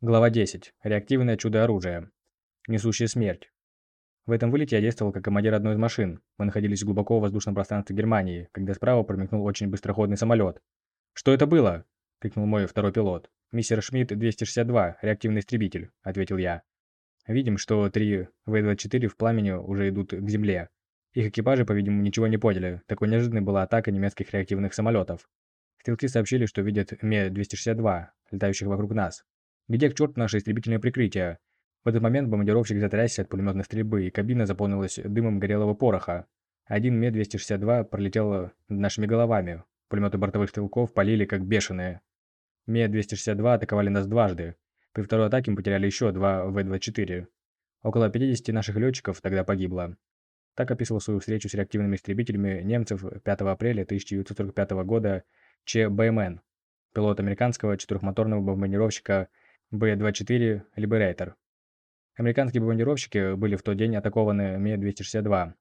Глава 10. Реактивное чудо-оружие. Несущая смерть. В этом вылете я действовал как командир одной из машин. Мы находились глубоко в воздушном пространстве Германии, когда справа промелькнул очень быстроходный самолет. «Что это было?» – крикнул мой второй пилот. «Мистер Шмидт 262, реактивный истребитель», – ответил я. Видим, что три В-24 в пламени уже идут к земле. Их экипажи, по-видимому, ничего не поняли. Такой неожиданной была атака немецких реактивных самолетов. Стрелки сообщили, что видят Ме-262, летающих вокруг нас. Где к черту наше истребительное прикрытие? В этот момент бомбардировщик затрясся от пулеметной стрельбы, и кабина заполнилась дымом горелого пороха. Один Ме-262 пролетел над нашими головами. Пулеметы бортовых стрелков полили как бешеные. Ме-262 атаковали нас дважды. При второй атаке мы потеряли еще два В-24. Около 50 наших летчиков тогда погибло. Так описывал свою встречу с реактивными истребителями немцев 5 апреля 1945 года Че Бэймен, пилот американского четырехмоторного бомбардировщика Б-24 Liberator. Американские бомбардировщики были в тот день атакованы Ме-262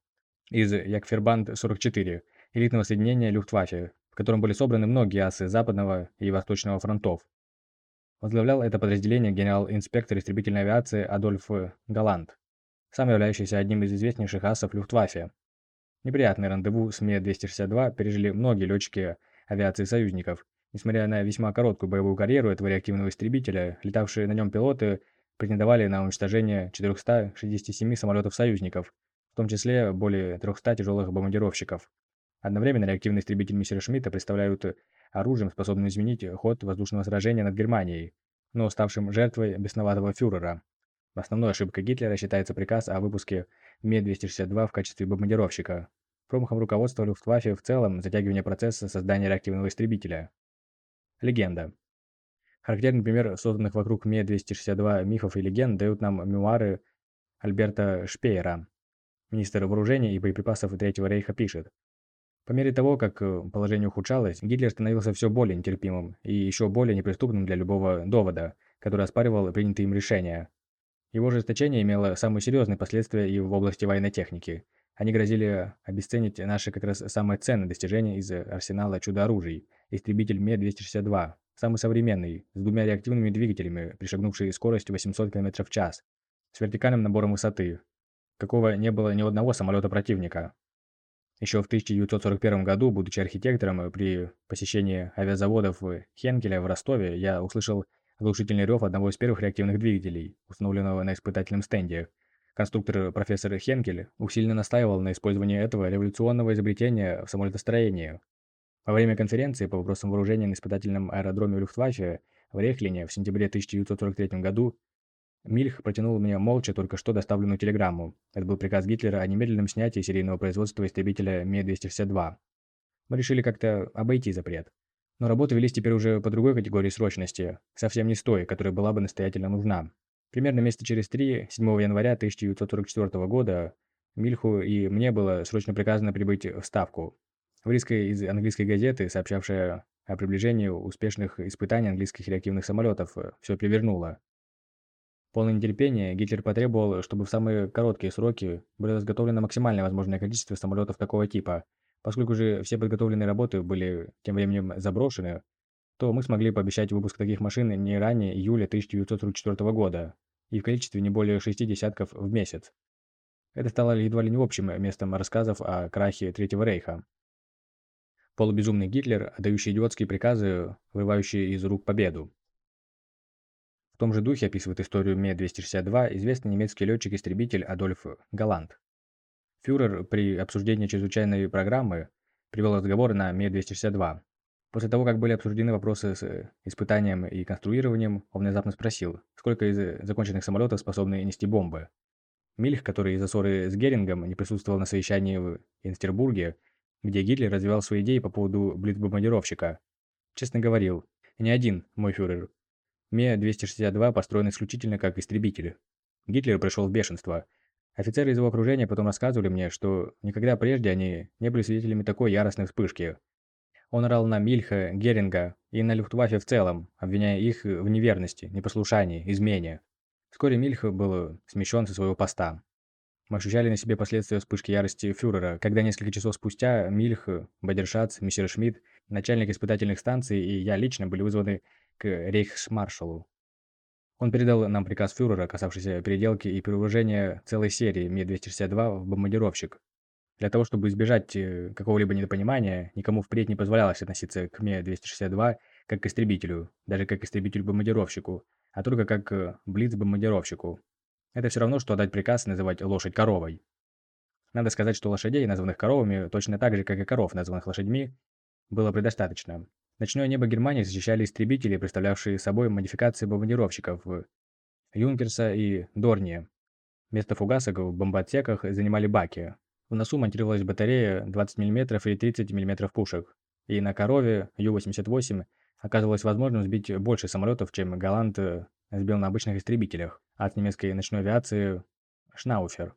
из Якфербанд-44, элитного соединения Люфтваффе, в котором были собраны многие асы Западного и Восточного фронтов. Возглавлял это подразделение генерал-инспектор истребительной авиации Адольф Галант, сам являющийся одним из известнейших асов Люфтваффе. Неприятный рандеву с Ме-262 пережили многие летчики авиации союзников, Несмотря на весьма короткую боевую карьеру этого реактивного истребителя, летавшие на нем пилоты претендовали на уничтожение 467 самолетов союзников, в том числе более 300 тяжелых бомбардировщиков. Одновременно реактивные истребители мистера Шмидта представляют оружием, способным изменить ход воздушного сражения над Германией, но ставшим жертвой бесноватого фюрера. Основной ошибкой Гитлера считается приказ о выпуске Ме-262 в качестве бомбардировщика. Промахом руководства Люфтваффе в целом затягивание процесса создания реактивного истребителя. Легенда. Характерный пример созданных вокруг Ме-262 мифов и легенд дают нам мемуары Альберта Шпеера. Министр вооружений и боеприпасов Третьего рейха пишет. По мере того, как э, положение ухудшалось, Гитлер становился все более нетерпимым и еще более неприступным для любого довода, который оспаривал принятые им решения. Его ожесточение имело самые серьезные последствия и в области военной техники. Они грозили обесценить наши как раз самые ценные достижения из арсенала чудо-оружий, истребитель Ме-262, самый современный, с двумя реактивными двигателями, пришагнувший скоростью 800 км в час, с вертикальным набором высоты, какого не было ни одного самолета противника. Еще в 1941 году, будучи архитектором при посещении авиазаводов Хенкеля в Ростове, я услышал оглушительный рев одного из первых реактивных двигателей, установленного на испытательном стенде. Конструктор профессор Хенкель усиленно настаивал на использовании этого революционного изобретения в самолетостроении, во время конференции по вопросам вооружения на испытательном аэродроме Люфтваффе в Рехлине в сентябре 1943 году Мильх протянул мне молча только что доставленную телеграмму. Это был приказ Гитлера о немедленном снятии серийного производства истребителя Ме-262. Мы решили как-то обойти запрет. Но работы велись теперь уже по другой категории срочности, совсем не с той, которая была бы настоятельно нужна. Примерно месяца через три, 7 января 1944 года, Мильху и мне было срочно приказано прибыть в Ставку, Вырезка из английской газеты, сообщавшая о приближении успешных испытаний английских реактивных самолетов, все перевернуло. Полное нетерпение, Гитлер потребовал, чтобы в самые короткие сроки было изготовлено максимальное возможное количество самолетов такого типа. Поскольку же все подготовленные работы были тем временем заброшены, то мы смогли пообещать выпуск таких машин не ранее июля 1944 года и в количестве не более шести десятков в месяц. Это стало едва ли не общим местом рассказов о крахе Третьего Рейха. Полубезумный Гитлер, отдающий идиотские приказы, вырывающий из рук победу. В том же духе описывает историю Ме-262 известный немецкий летчик-истребитель Адольф Галант. Фюрер при обсуждении чрезвычайной программы привел разговоры на Ме-262. После того, как были обсуждены вопросы с испытанием и конструированием, он внезапно спросил, сколько из законченных самолетов способны нести бомбы. Мильх, который из-за ссоры с Герингом не присутствовал на совещании в Инстербурге, где Гитлер развивал свои идеи по поводу блицбомбардировщика. Честно говорил, не один, мой фюрер. Ме-262 построен исключительно как истребитель. Гитлер пришел в бешенство. Офицеры из его окружения потом рассказывали мне, что никогда прежде они не были свидетелями такой яростной вспышки. Он орал на Мильха, Геринга и на Люфтваффе в целом, обвиняя их в неверности, непослушании, измене. Вскоре Мильх был смещен со своего поста. Мы ощущали на себе последствия вспышки ярости фюрера, когда несколько часов спустя Мильх, Бадершац, месье Шмидт, начальник испытательных станций и я лично были вызваны к рейхсмаршалу. Он передал нам приказ фюрера, касавшийся переделки и перевооружения целой серии Ми-262 в бомбардировщик. Для того, чтобы избежать э, какого-либо недопонимания, никому впредь не позволялось относиться к Ми-262 как к истребителю, даже как к истребителю-бомбардировщику, а только как к блиц-бомбардировщику. Это все равно, что отдать приказ называть лошадь коровой. Надо сказать, что лошадей, названных коровами, точно так же, как и коров, названных лошадьми, было предостаточно. Ночное небо Германии защищали истребители, представлявшие собой модификации бомбардировщиков Юнкерса и Дорния. Место фугасок в бомбоотсеках занимали баки. В носу монтировалась батарея 20 мм и 30 мм пушек. И на корове Ю-88 оказывалось возможным сбить больше самолетов, чем Голланд сбил на обычных истребителях, от немецкой ночной авиации Шнауфер.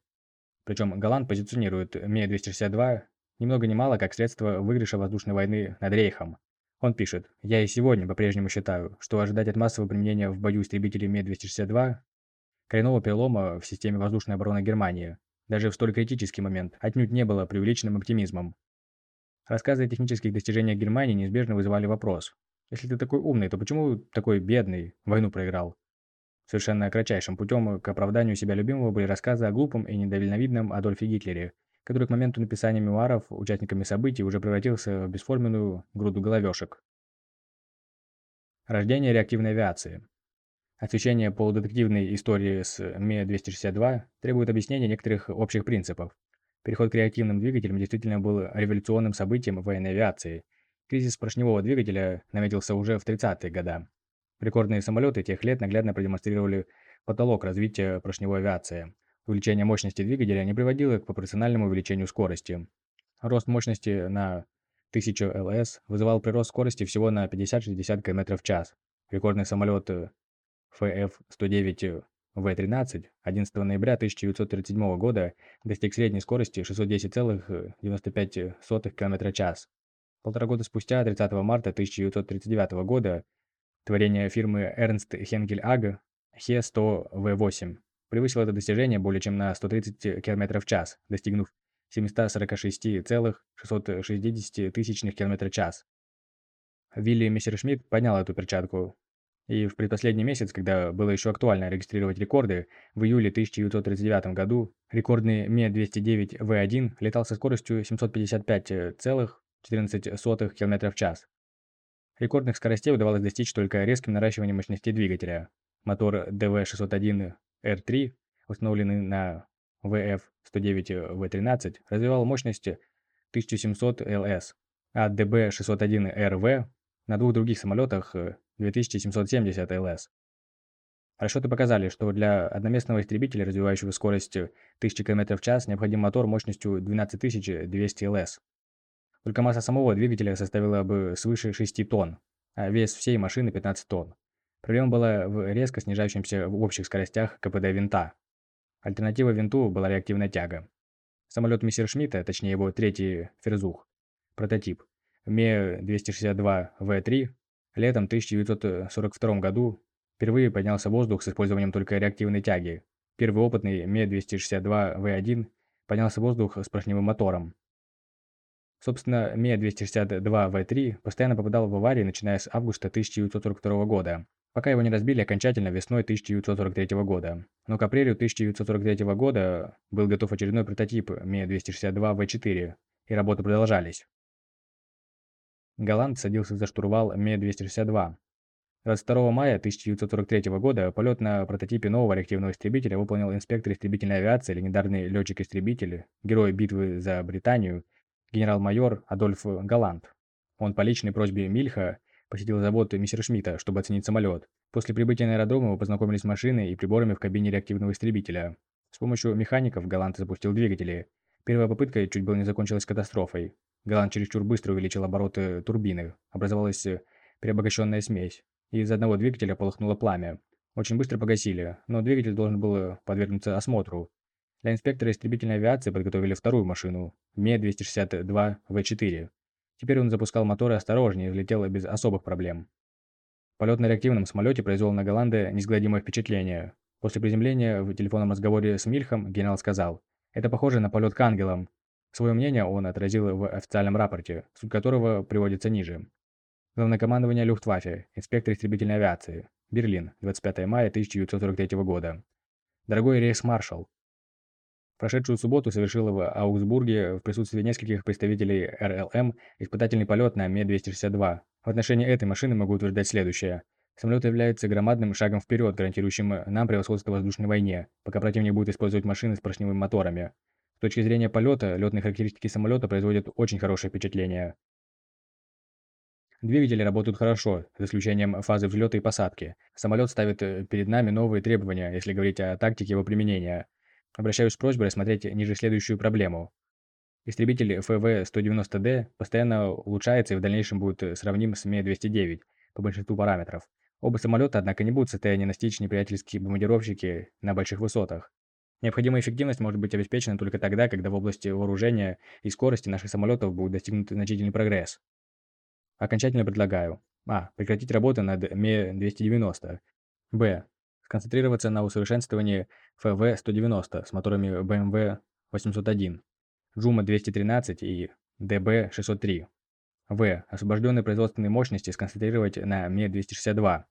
Причем Голланд позиционирует Ми-262 ни много ни мало как средство выигрыша воздушной войны над Рейхом. Он пишет, «Я и сегодня по-прежнему считаю, что ожидать от массового применения в бою истребителей Ми-262 коренного перелома в системе воздушной обороны Германии, даже в столь критический момент, отнюдь не было преувеличенным оптимизмом. Рассказы о технических достижениях Германии неизбежно вызывали вопрос. Если ты такой умный, то почему такой бедный войну проиграл? Совершенно кратчайшим путем к оправданию себя любимого были рассказы о глупом и недальновидном Адольфе Гитлере, который к моменту написания мемуаров участниками событий уже превратился в бесформенную груду головешек. Рождение реактивной авиации. Освещение полудетективной истории с Ми-262 требует объяснения некоторых общих принципов. Переход к реактивным двигателям действительно был революционным событием в военной авиации. Кризис поршневого двигателя наметился уже в 30-е годы. Рекордные самолеты тех лет наглядно продемонстрировали потолок развития поршневой авиации. Увеличение мощности двигателя не приводило к пропорциональному увеличению скорости. Рост мощности на 1000 ЛС вызывал прирост скорости всего на 50-60 км в час. Рекордный самолет ФФ-109 В-13 11 ноября 1937 года достиг средней скорости 610,95 км час. Полтора года спустя, 30 марта 1939 года, Творение фирмы Ernst Henkel AG He-100V8 превысило это достижение более чем на 130 км в час, достигнув 746,660 тысячных км в час. Вилли Мессершмитт поднял эту перчатку, и в предпоследний месяц, когда было еще актуально регистрировать рекорды, в июле 1939 году рекордный Ме-209В1 летал со скоростью 755,14 км в час. Рекордных скоростей удавалось достичь только резким наращиванием мощности двигателя. Мотор DV601R3, установленный на VF-109V13, развивал мощности 1700 ЛС, а DB601RV на двух других самолетах 2770 ЛС. Расчеты показали, что для одноместного истребителя, развивающего скорость 1000 км в час, необходим мотор мощностью 12200 ЛС. Только масса самого двигателя составила бы свыше 6 тонн, а вес всей машины 15 тонн. Проблема была в резко снижающемся в общих скоростях КПД винта. Альтернатива винту была реактивная тяга. Самолет Мессершмитта, точнее его третий Ферзух, прототип, Ме-262В3, летом 1942 году впервые поднялся в воздух с использованием только реактивной тяги. Первый опытный Ме-262В1 поднялся в воздух с поршневым мотором, Собственно, Ме-262В3 постоянно попадал в аварии, начиная с августа 1942 года, пока его не разбили окончательно весной 1943 года. Но к апрелю 1943 года был готов очередной прототип Ме-262В4, и работы продолжались. Голланд садился за штурвал Ме-262. 22 мая 1943 года полет на прототипе нового реактивного истребителя выполнил инспектор истребительной авиации, легендарный летчик-истребитель, герой битвы за Британию генерал-майор Адольф Галант. Он по личной просьбе Мильха посетил завод Мессершмитта, чтобы оценить самолет. После прибытия на аэродром мы познакомились с машиной и приборами в кабине реактивного истребителя. С помощью механиков Галант запустил двигатели. Первая попытка чуть было не закончилась катастрофой. Галант чересчур быстро увеличил обороты турбины. Образовалась переобогащенная смесь. И из одного двигателя полыхнуло пламя. Очень быстро погасили, но двигатель должен был подвергнуться осмотру. Для инспектора истребительной авиации подготовили вторую машину – Ме-262В4. Теперь он запускал моторы осторожнее и взлетел без особых проблем. Полет на реактивном самолете произвел на Голланда неизгладимое впечатление. После приземления в телефонном разговоре с Мильхом генерал сказал, «Это похоже на полет к ангелам». Свое мнение он отразил в официальном рапорте, суть которого приводится ниже. Главное командование Люфтваффе, инспектор истребительной авиации. Берлин, 25 мая 1943 года. Дорогой рейхсмаршал, прошедшую субботу совершил в Аугсбурге в присутствии нескольких представителей РЛМ испытательный полет на Ме-262. В отношении этой машины могу утверждать следующее. Самолет является громадным шагом вперед, гарантирующим нам превосходство в воздушной войне, пока противник будет использовать машины с поршневыми моторами. С точки зрения полета, летные характеристики самолета производят очень хорошее впечатление. Двигатели работают хорошо, за исключением фазы взлета и посадки. Самолет ставит э, перед нами новые требования, если говорить о тактике его применения. Обращаюсь с просьбой рассмотреть ниже следующую проблему. Истребитель ФВ-190D постоянно улучшается и в дальнейшем будет э, сравним с Ме-209 по большинству параметров. Оба самолета, однако, не будут в состоянии настичь неприятельские бомбардировщики на больших высотах. Необходимая эффективность может быть обеспечена только тогда, когда в области вооружения и скорости наших самолетов будет достигнут значительный прогресс. Окончательно предлагаю А. Прекратить работу над Ме-290. Б. Сконцентрироваться на усовершенствовании ФВ-190 с моторами БМВ-801, Джума-213 и ДБ-603. В. Освобожденные производственные мощности сконцентрировать на Ме-262.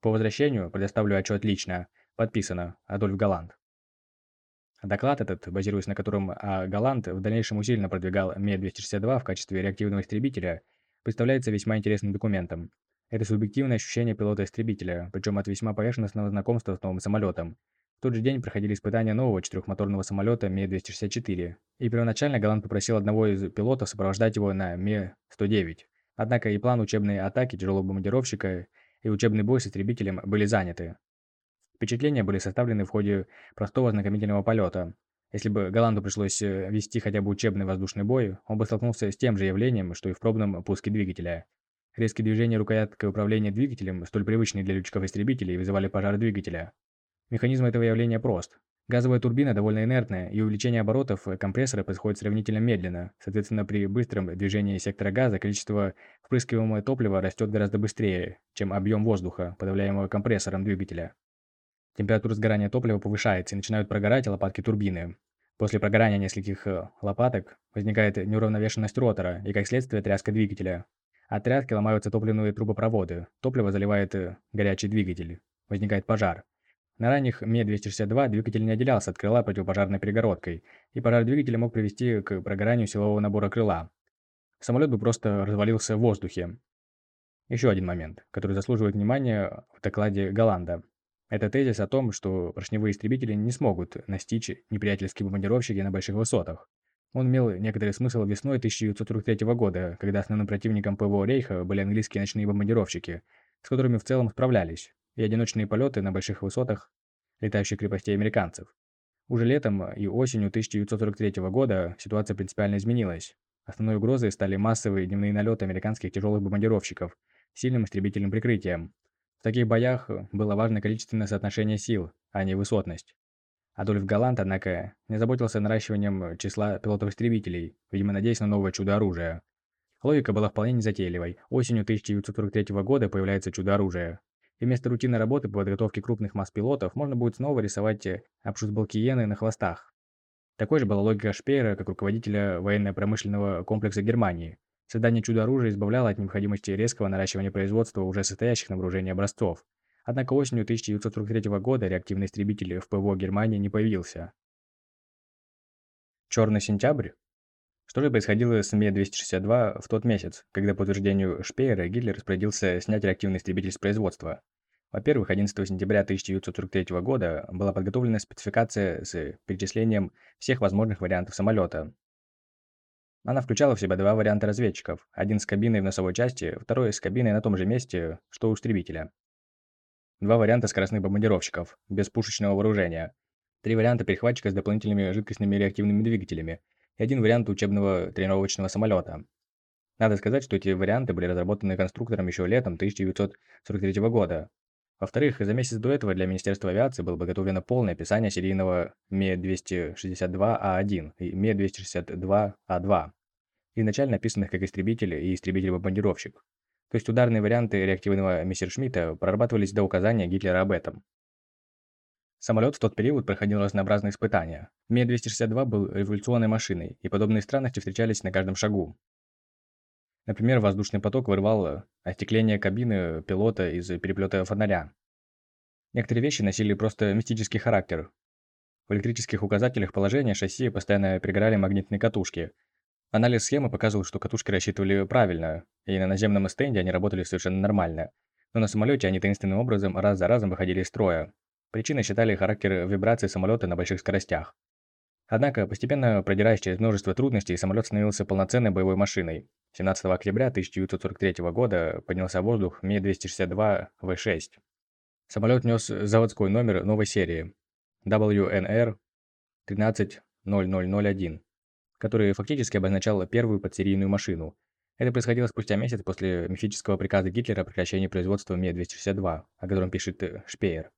По возвращению предоставлю отчет лично. Подписано. Адольф Галант. Доклад этот, базируясь на котором А. Галант в дальнейшем усиленно продвигал Ме-262 в качестве реактивного истребителя, представляется весьма интересным документом. Это субъективное ощущение пилота-истребителя, причем от весьма поверхностного знакомства с новым самолетом, в тот же день проходили испытания нового четырехмоторного самолета Ме-264, и первоначально Галан попросил одного из пилотов сопровождать его на Ме-109. Однако и план учебной атаки тяжелого бомбардировщика и учебный бой с истребителем были заняты. Впечатления были составлены в ходе простого знакомительного полета. Если бы Голланду пришлось э, вести хотя бы учебный воздушный бой, он бы столкнулся с тем же явлением, что и в пробном пуске двигателя. Резкие движения рукояткой управления двигателем, столь привычные для летчиков-истребителей, вызывали пожар двигателя. Механизм этого явления прост. Газовая турбина довольно инертная, и увеличение оборотов компрессора происходит сравнительно медленно. Соответственно, при быстром движении сектора газа количество впрыскиваемого топлива растет гораздо быстрее, чем объем воздуха, подавляемого компрессором двигателя. Температура сгорания топлива повышается, и начинают прогорать лопатки турбины. После прогорания нескольких э, лопаток возникает неуравновешенность ротора и, как следствие, тряска двигателя. От тряски ломаются топливные трубопроводы, топливо заливает э, горячий двигатель. Возникает пожар. На ранних Ме-262 двигатель не отделялся от крыла противопожарной перегородкой, и пожар двигателя мог привести к прогоранию силового набора крыла. Самолет бы просто развалился в воздухе. Еще один момент, который заслуживает внимания в докладе Голланда. Это тезис о том, что поршневые истребители не смогут настичь неприятельские бомбардировщики на больших высотах. Он имел некоторый смысл весной 1943 года, когда основным противником ПВО Рейха были английские ночные бомбардировщики, с которыми в целом справлялись и одиночные полеты на больших высотах летающих крепостей американцев. Уже летом и осенью 1943 года ситуация принципиально изменилась. Основной угрозой стали массовые дневные налеты американских тяжелых бомбардировщиков с сильным истребительным прикрытием. В таких боях было важно количественное соотношение сил, а не высотность. Адольф Галант, однако, не заботился наращиванием числа пилотов-истребителей, видимо, надеясь на новое чудо-оружие. Логика была вполне незатейливой. Осенью 1943 года появляется чудо-оружие. И вместо рутинной работы по подготовке крупных масс пилотов можно будет снова рисовать э, обшусбалкиены на хвостах. Такой же была логика Шпеера, как руководителя военно-промышленного комплекса Германии. Создание чудо-оружия избавляло от необходимости резкого наращивания производства уже состоящих на вооружении образцов. Однако осенью 1943 года реактивный истребитель в ПВО Германии не появился. Черный сентябрь? Что же происходило с Ме-262 в тот месяц, когда по утверждению Шпеера Гитлер распорядился снять реактивный истребитель с производства? Во-первых, 11 сентября 1943 года была подготовлена спецификация с перечислением всех возможных вариантов самолета. Она включала в себя два варианта разведчиков, один с кабиной в носовой части, второй с кабиной на том же месте, что у истребителя. Два варианта скоростных бомбардировщиков, без пушечного вооружения. Три варианта перехватчика с дополнительными жидкостными реактивными двигателями – и один вариант учебного тренировочного самолета. Надо сказать, что эти варианты были разработаны конструктором еще летом 1943 года. Во-вторых, за месяц до этого для Министерства авиации было подготовлено полное описание серийного Ме-262А1 и Ме-262А2, изначально описанных как истребитель и истребитель-бомбардировщик. То есть ударные варианты реактивного Мессершмитта прорабатывались до указания Гитлера об этом. Самолет в тот период проходил разнообразные испытания. Ме-262 был революционной машиной, и подобные странности встречались на каждом шагу. Например, воздушный поток вырвал остекление кабины пилота из переплета фонаря. Некоторые вещи носили просто мистический характер. В электрических указателях положения шасси постоянно пригорали магнитные катушки. Анализ схемы показывал, что катушки рассчитывали правильно, и на наземном стенде они работали совершенно нормально. Но на самолете они таинственным образом раз за разом выходили из строя. Причиной считали характер вибрации самолета на больших скоростях. Однако, постепенно продираясь через множество трудностей, самолет становился полноценной боевой машиной. 17 октября 1943 года поднялся в воздух Ми-262В6. Самолет нес заводской номер новой серии WNR 130001, который фактически обозначал первую подсерийную машину. Это происходило спустя месяц после мифического приказа Гитлера о прекращении производства Ми-262, о котором пишет э, Шпеер.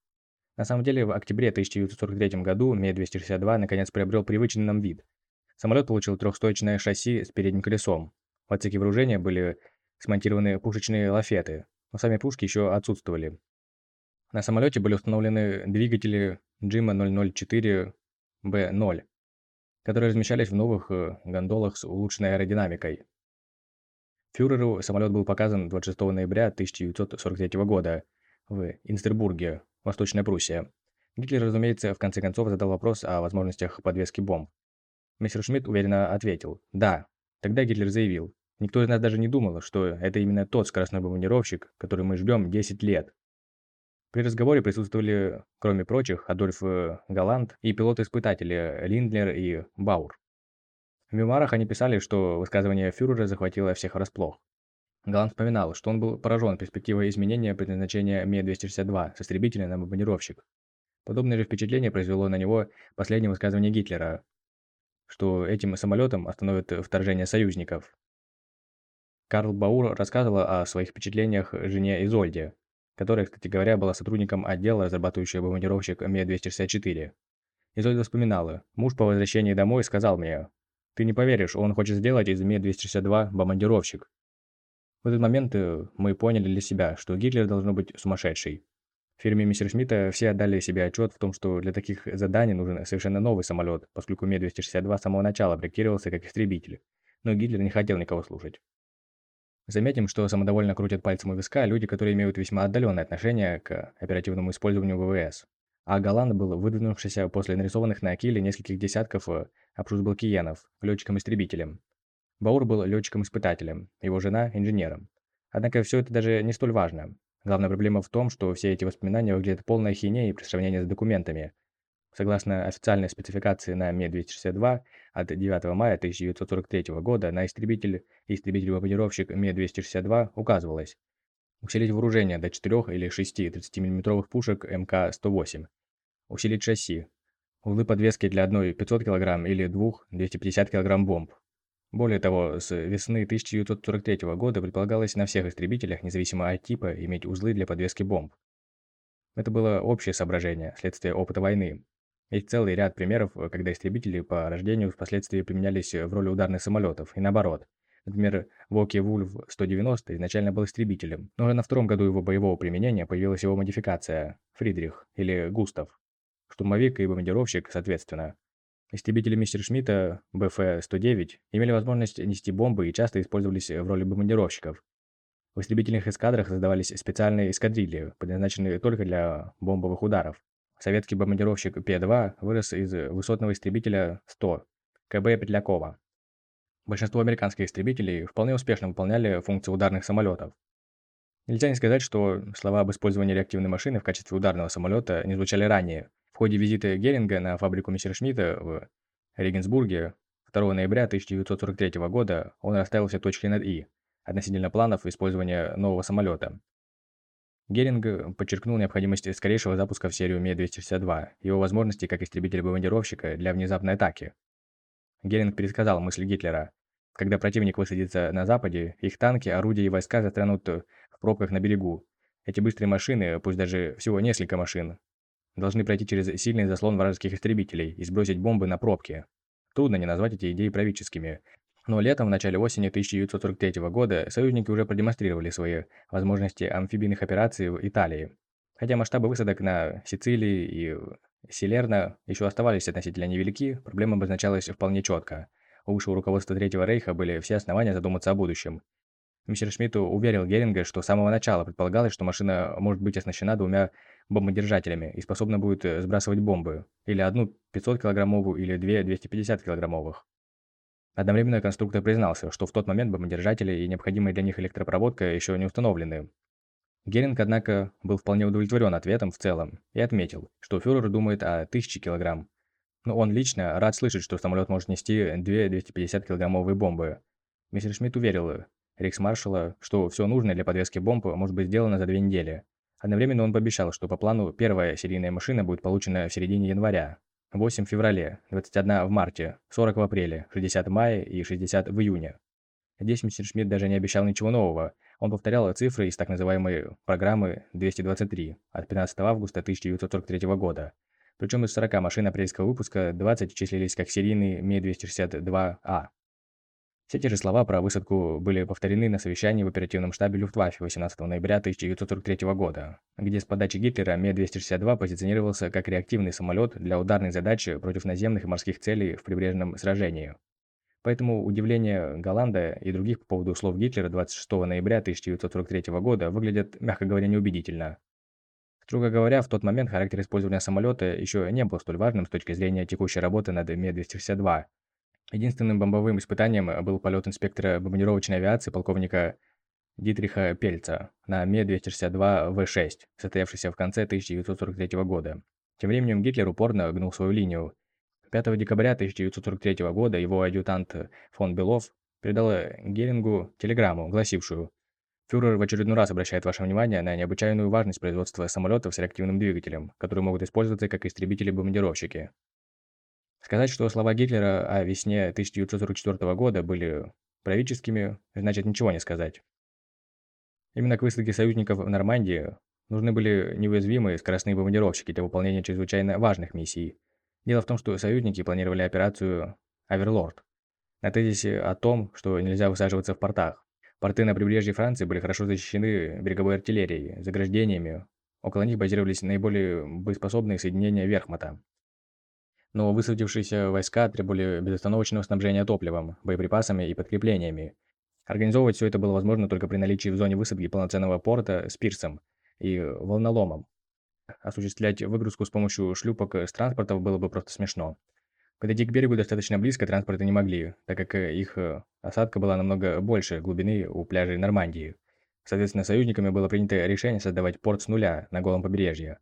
На самом деле, в октябре 1943 году Ми-262 наконец приобрел привычный нам вид. Самолет получил трехстоечное шасси с передним колесом. В отсеке вооружения были смонтированы пушечные лафеты, но сами пушки еще отсутствовали. На самолете были установлены двигатели Джима 004B0, которые размещались в новых э, гондолах с улучшенной аэродинамикой. Фюреру самолет был показан 26 ноября 1943 года в Инстербурге, Восточная Пруссия. Гитлер, разумеется, в конце концов задал вопрос о возможностях подвески бомб. Мистер Шмидт уверенно ответил «Да». Тогда Гитлер заявил «Никто из нас даже не думал, что это именно тот скоростной бомбардировщик, который мы ждем 10 лет». При разговоре присутствовали, кроме прочих, Адольф э, Галант и пилоты-испытатели Линдлер и Баур. В мемуарах они писали, что высказывание фюрера захватило всех врасплох. Галант вспоминал, что он был поражен перспективой изменения предназначения Ми-262 с истребителя на бомбардировщик. Подобное же впечатление произвело на него последнее высказывание Гитлера, что этим самолетом остановят вторжение союзников. Карл Баур рассказывал о своих впечатлениях жене Изольде, которая, кстати говоря, была сотрудником отдела, разрабатывающего бомбардировщик Ми-264. Изольда вспоминала, муж по возвращении домой сказал мне, «Ты не поверишь, он хочет сделать из Ми-262 бомбардировщик». В этот момент э, мы поняли для себя, что Гитлер должно быть сумасшедший. В фирме мистер Шмидта все отдали себе отчет в том, что для таких заданий нужен совершенно новый самолет, поскольку Ми-262 с самого начала проектировался как истребитель. Но Гитлер не хотел никого слушать. Заметим, что самодовольно крутят пальцем у виска люди, которые имеют весьма отдаленное отношение к оперативному использованию ВВС. А Голланд был выдвинувшийся после нарисованных на Акиле нескольких десятков э, обшузбалкиенов, летчиком-истребителем. Баур был летчиком-испытателем, его жена – инженером. Однако все это даже не столь важно. Главная проблема в том, что все эти воспоминания выглядят полной ахинеей при сравнении с документами, Согласно официальной спецификации на Ми-262 от 9 мая 1943 года на истребитель и истребитель-бомбардировщик Ми-262 указывалось усилить вооружение до 4 или 6 30 мм пушек МК-108, усилить шасси, узлы подвески для одной 500 кг или двух 250 кг бомб. Более того, с весны 1943 года предполагалось на всех истребителях, независимо от типа, иметь узлы для подвески бомб. Это было общее соображение, следствие опыта войны, есть целый ряд примеров, когда истребители по рождению впоследствии применялись в роли ударных самолетов, и наоборот. Например, Воке Вульф 190 изначально был истребителем, но уже на втором году его боевого применения появилась его модификация – Фридрих или Густав. Штурмовик и бомбардировщик, соответственно. Истребители мистер Шмидта БФ-109 имели возможность нести бомбы и часто использовались в роли бомбардировщиков. В истребительных эскадрах создавались специальные эскадрильи, предназначенные только для бомбовых ударов. Советский бомбардировщик П-2 вырос из высотного истребителя 100 КБ Петлякова. Большинство американских истребителей вполне успешно выполняли функции ударных самолетов. Нельзя не сказать, что слова об использовании реактивной машины в качестве ударного самолета не звучали ранее. В ходе визита Геринга на фабрику Мессершмитта в Регенсбурге 2 ноября 1943 года он расставил все точки над «и» относительно планов использования нового самолета. Геринг подчеркнул необходимость скорейшего запуска в серию Ми-262, его возможности как истребителя-бомбардировщика для внезапной атаки. Геринг пересказал мысль Гитлера. Когда противник высадится на западе, их танки, орудия и войска застрянут в пробках на берегу. Эти быстрые машины, пусть даже всего несколько машин, должны пройти через сильный заслон вражеских истребителей и сбросить бомбы на пробки. Трудно не назвать эти идеи правительскими, но летом, в начале осени 1943 года, союзники уже продемонстрировали свои возможности амфибийных операций в Италии. Хотя масштабы высадок на Сицилии и Силерно еще оставались относительно невелики, проблема обозначалась вполне четко. У высшего руководства Третьего Рейха были все основания задуматься о будущем. Мистер Шмидт уверил Геринга, что с самого начала предполагалось, что машина может быть оснащена двумя бомбодержателями и способна будет э, сбрасывать бомбы, или одну 500-килограммовую, или две 250-килограммовых. Одновременно конструктор признался, что в тот момент бомбодержатели и необходимая для них электропроводка еще не установлены. Геринг, однако, был вполне удовлетворен ответом в целом и отметил, что фюрер думает о 1000 килограмм. Но он лично рад слышать, что самолет может нести две 250-килограммовые бомбы. Мистер Шмидт уверил рейхсмаршала, что все нужное для подвески бомб может быть сделано за две недели. Одновременно он пообещал, что по плану первая серийная машина будет получена в середине января, 8 в феврале, 21 в марте, 40 в апреле, 60 в мае и 60 в июне. Здесь мистер Шмидт даже не обещал ничего нового. Он повторял цифры из так называемой программы 223 от 15 августа 1943 года. Причем из 40 машин апрельского выпуска 20 числились как серийный Ми-262А. Все те же слова про высадку были повторены на совещании в оперативном штабе Люфтваффе 18 ноября 1943 года, где с подачи Гитлера Ми-262 позиционировался как реактивный самолет для ударной задачи против наземных и морских целей в прибрежном сражении. Поэтому удивление Голланда и других по поводу слов Гитлера 26 ноября 1943 года выглядят, мягко говоря, неубедительно. Строго говоря, в тот момент характер использования самолета еще не был столь важным с точки зрения текущей работы над Ми-262, Единственным бомбовым испытанием был полет инспектора бомбардировочной авиации полковника Дитриха Пельца на Ме-262В6, состоявшийся в конце 1943 года. Тем временем Гитлер упорно гнул свою линию. 5 декабря 1943 года его адъютант фон Белов передал Герингу телеграмму, гласившую «Фюрер в очередной раз обращает ваше внимание на необычайную важность производства самолетов с реактивным двигателем, которые могут использоваться как истребители-бомбардировщики. Сказать, что слова Гитлера о весне 1944 года были правительскими, значит ничего не сказать. Именно к высадке союзников в Нормандии нужны были неуязвимые скоростные бомбардировщики для выполнения чрезвычайно важных миссий. Дело в том, что союзники планировали операцию «Аверлорд» на тезисе о том, что нельзя высаживаться в портах. Порты на побережье Франции были хорошо защищены береговой артиллерией, заграждениями. Около них базировались наиболее боеспособные соединения Верхмата но высадившиеся войска требовали безостановочного снабжения топливом, боеприпасами и подкреплениями. Организовывать все это было возможно только при наличии в зоне высадки полноценного порта с пирсом и волноломом. Осуществлять выгрузку с помощью шлюпок с транспортов было бы просто смешно. Подойти к берегу достаточно близко транспорты не могли, так как их осадка была намного больше глубины у пляжей Нормандии. Соответственно, союзниками было принято решение создавать порт с нуля на голом побережье.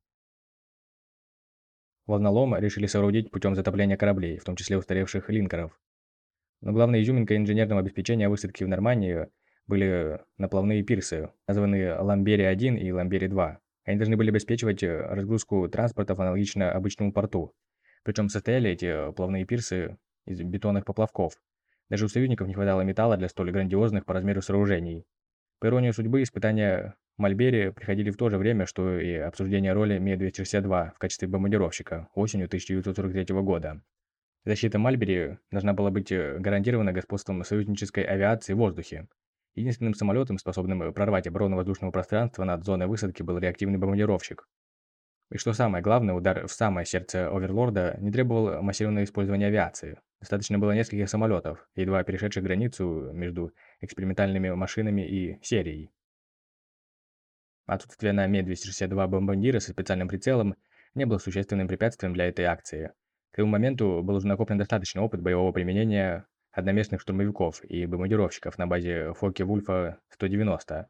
Волнолом решили соорудить путем затопления кораблей, в том числе устаревших линкоров. Но главной изюминкой инженерного обеспечения высадки в Нормандии были наплавные пирсы, названные Ламбери-1 и Ламбери-2. Они должны были обеспечивать разгрузку транспортов аналогично обычному порту. Причем состояли эти плавные пирсы из бетонных поплавков. Даже у союзников не хватало металла для столь грандиозных по размеру сооружений. По иронии судьбы, испытания Мальбери приходили в то же время, что и обсуждение роли Ми-262 в качестве бомбардировщика осенью 1943 года. Защита Мальбери должна была быть э, гарантирована господством союзнической авиации в воздухе. Единственным самолетом, способным прорвать оборону воздушного пространства над зоной высадки, был реактивный бомбардировщик. И что самое главное, удар в самое сердце Оверлорда не требовал массированного использования авиации. Достаточно было нескольких самолетов, едва перешедших границу между экспериментальными машинами и серией. Отсутствие на Ме-262 бомбардира со специальным прицелом не было существенным препятствием для этой акции. К тому моменту был уже накоплен достаточный опыт боевого применения одноместных штурмовиков и бомбардировщиков на базе Фоке-Вульфа 190.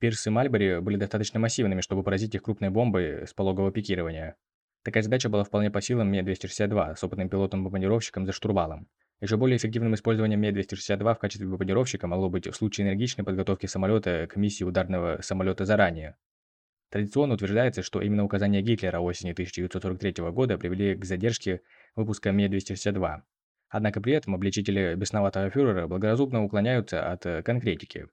Пирсы Мальбери были достаточно массивными, чтобы поразить их крупной бомбой с пологового пикирования. Такая задача была вполне по силам Ме-262 с опытным пилотом-бомбардировщиком за штурвалом. Еще более эффективным использованием Ме-262 в качестве бомбардировщика могло быть в случае энергичной подготовки самолета к миссии ударного самолета заранее. Традиционно утверждается, что именно указания Гитлера осени 1943 года привели к задержке выпуска Ме-262. Однако при этом обличители бесноватого фюрера благоразумно уклоняются от э, конкретики.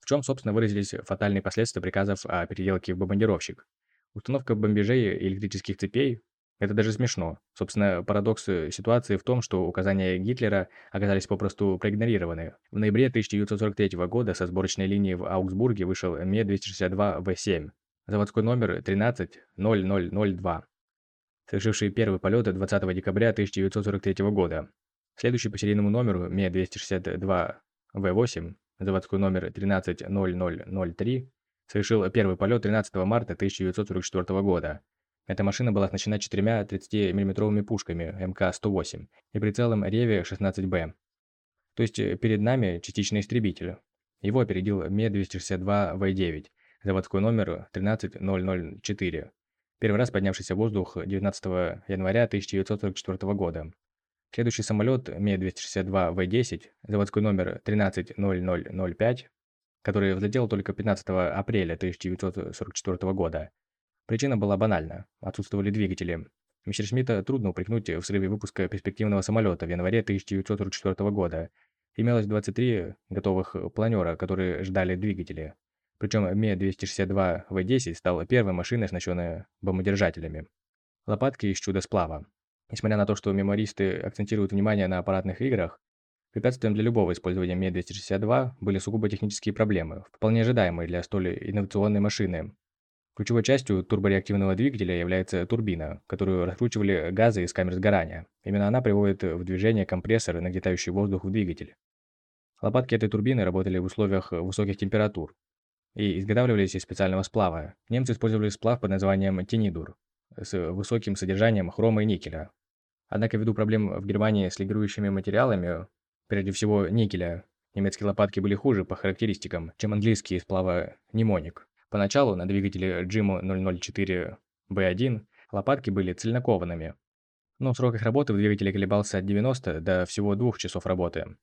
В чем, собственно, выразились фатальные последствия приказов о переделке в бомбардировщик. Установка бомбежей электрических цепей – это даже смешно. Собственно, парадокс э, ситуации в том, что указания Гитлера оказались попросту проигнорированы. В ноябре 1943 года со сборочной линии в Аугсбурге вышел Ме-262В7, заводской номер 130002, совершивший первый полет 20 декабря 1943 года. Следующий по серийному номеру Ме-262В8, заводской номер 130003, совершил первый полет 13 марта 1944 года. Эта машина была оснащена четырьмя 30-мм пушками МК-108 и прицелом Реви-16Б. То есть э, перед нами частичный истребитель. Его опередил Ме-262В9, заводской номер 13004, первый раз поднявшийся в воздух 19 января 1944 года. Следующий самолет Ме-262В10, заводской номер 13005, который взлетел только 15 апреля 1944 года. Причина была банальна – отсутствовали двигатели. Мессершмитта трудно упрекнуть в срыве выпуска перспективного самолета в январе 1944 года. Имелось 23 готовых планера, которые ждали двигатели. Причем Ме-262В10 стал первой машиной, оснащенной бомбодержателями. Лопатки из чудо-сплава. Несмотря на то, что мемористы акцентируют внимание на аппаратных играх, Препятствием для любого использования Ме-262 были сугубо технические проблемы, вполне ожидаемые для столь инновационной машины. Ключевой частью турбореактивного двигателя является турбина, которую раскручивали газы из камер сгорания. Именно она приводит в движение компрессор, нагнетающий воздух в двигатель. Лопатки этой турбины работали в условиях высоких температур и изготавливались из специального сплава. Немцы использовали сплав под названием тенидур с высоким содержанием хрома и никеля. Однако ввиду проблем в Германии с легирующими материалами Прежде всего, никеля. Немецкие лопатки были хуже по характеристикам, чем английские сплава «Немоник». Поначалу на двигателе GIMO 004B1 лопатки были цельнокованными, но срок их работы в двигателе колебался от 90 до всего 2 часов работы.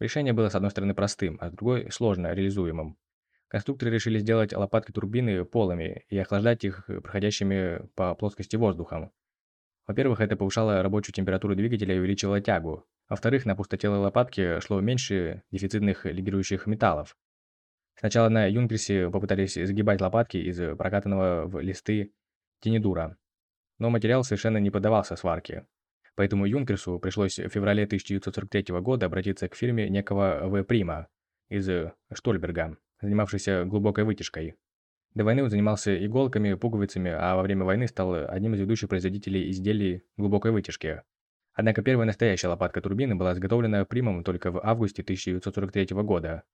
Решение было с одной стороны простым, а с другой сложно реализуемым. Конструкторы решили сделать лопатки турбины полыми и охлаждать их проходящими по плоскости воздухом. Во-первых, это повышало рабочую температуру двигателя и увеличивало тягу, во-вторых, на пустотелые лопатки шло меньше дефицитных легирующих металлов. Сначала на Юнкерсе попытались загибать лопатки из прокатанного в листы тенедура, но материал совершенно не поддавался сварке. Поэтому Юнкерсу пришлось в феврале 1943 года обратиться к фирме некого В. Прима из Штольберга, занимавшейся глубокой вытяжкой. До войны он занимался иголками, пуговицами, а во время войны стал одним из ведущих производителей изделий глубокой вытяжки. Однако первая настоящая лопатка турбины была изготовлена примом только в августе 1943 года.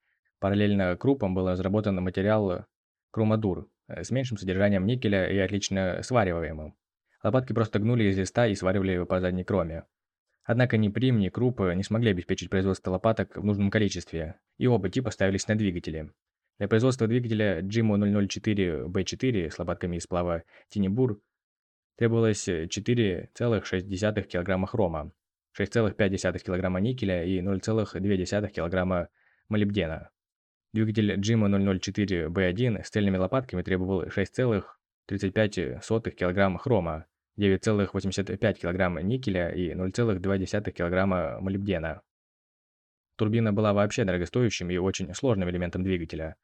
Параллельно крупам был разработан материал крумадур э, с меньшим содержанием никеля и отлично свариваемым. Лопатки просто гнули из листа и сваривали по задней кроме. Однако ни Прим, ни Круп не смогли обеспечить производство лопаток в нужном количестве, и оба типа ставились на двигатели. Для производства двигателя GIMO 004B4 с лопатками из сплава Тинебур требовалось 4,6 э, кг хрома, 6,5 кг никеля и 0,2 кг молибдена. Двигатель GIMO 004B1 с цельными лопатками требовал 6,35 кг хрома, 9,85 кг никеля и 0,2 кг молибдена. Турбина была вообще дорогостоящим и очень сложным элементом двигателя.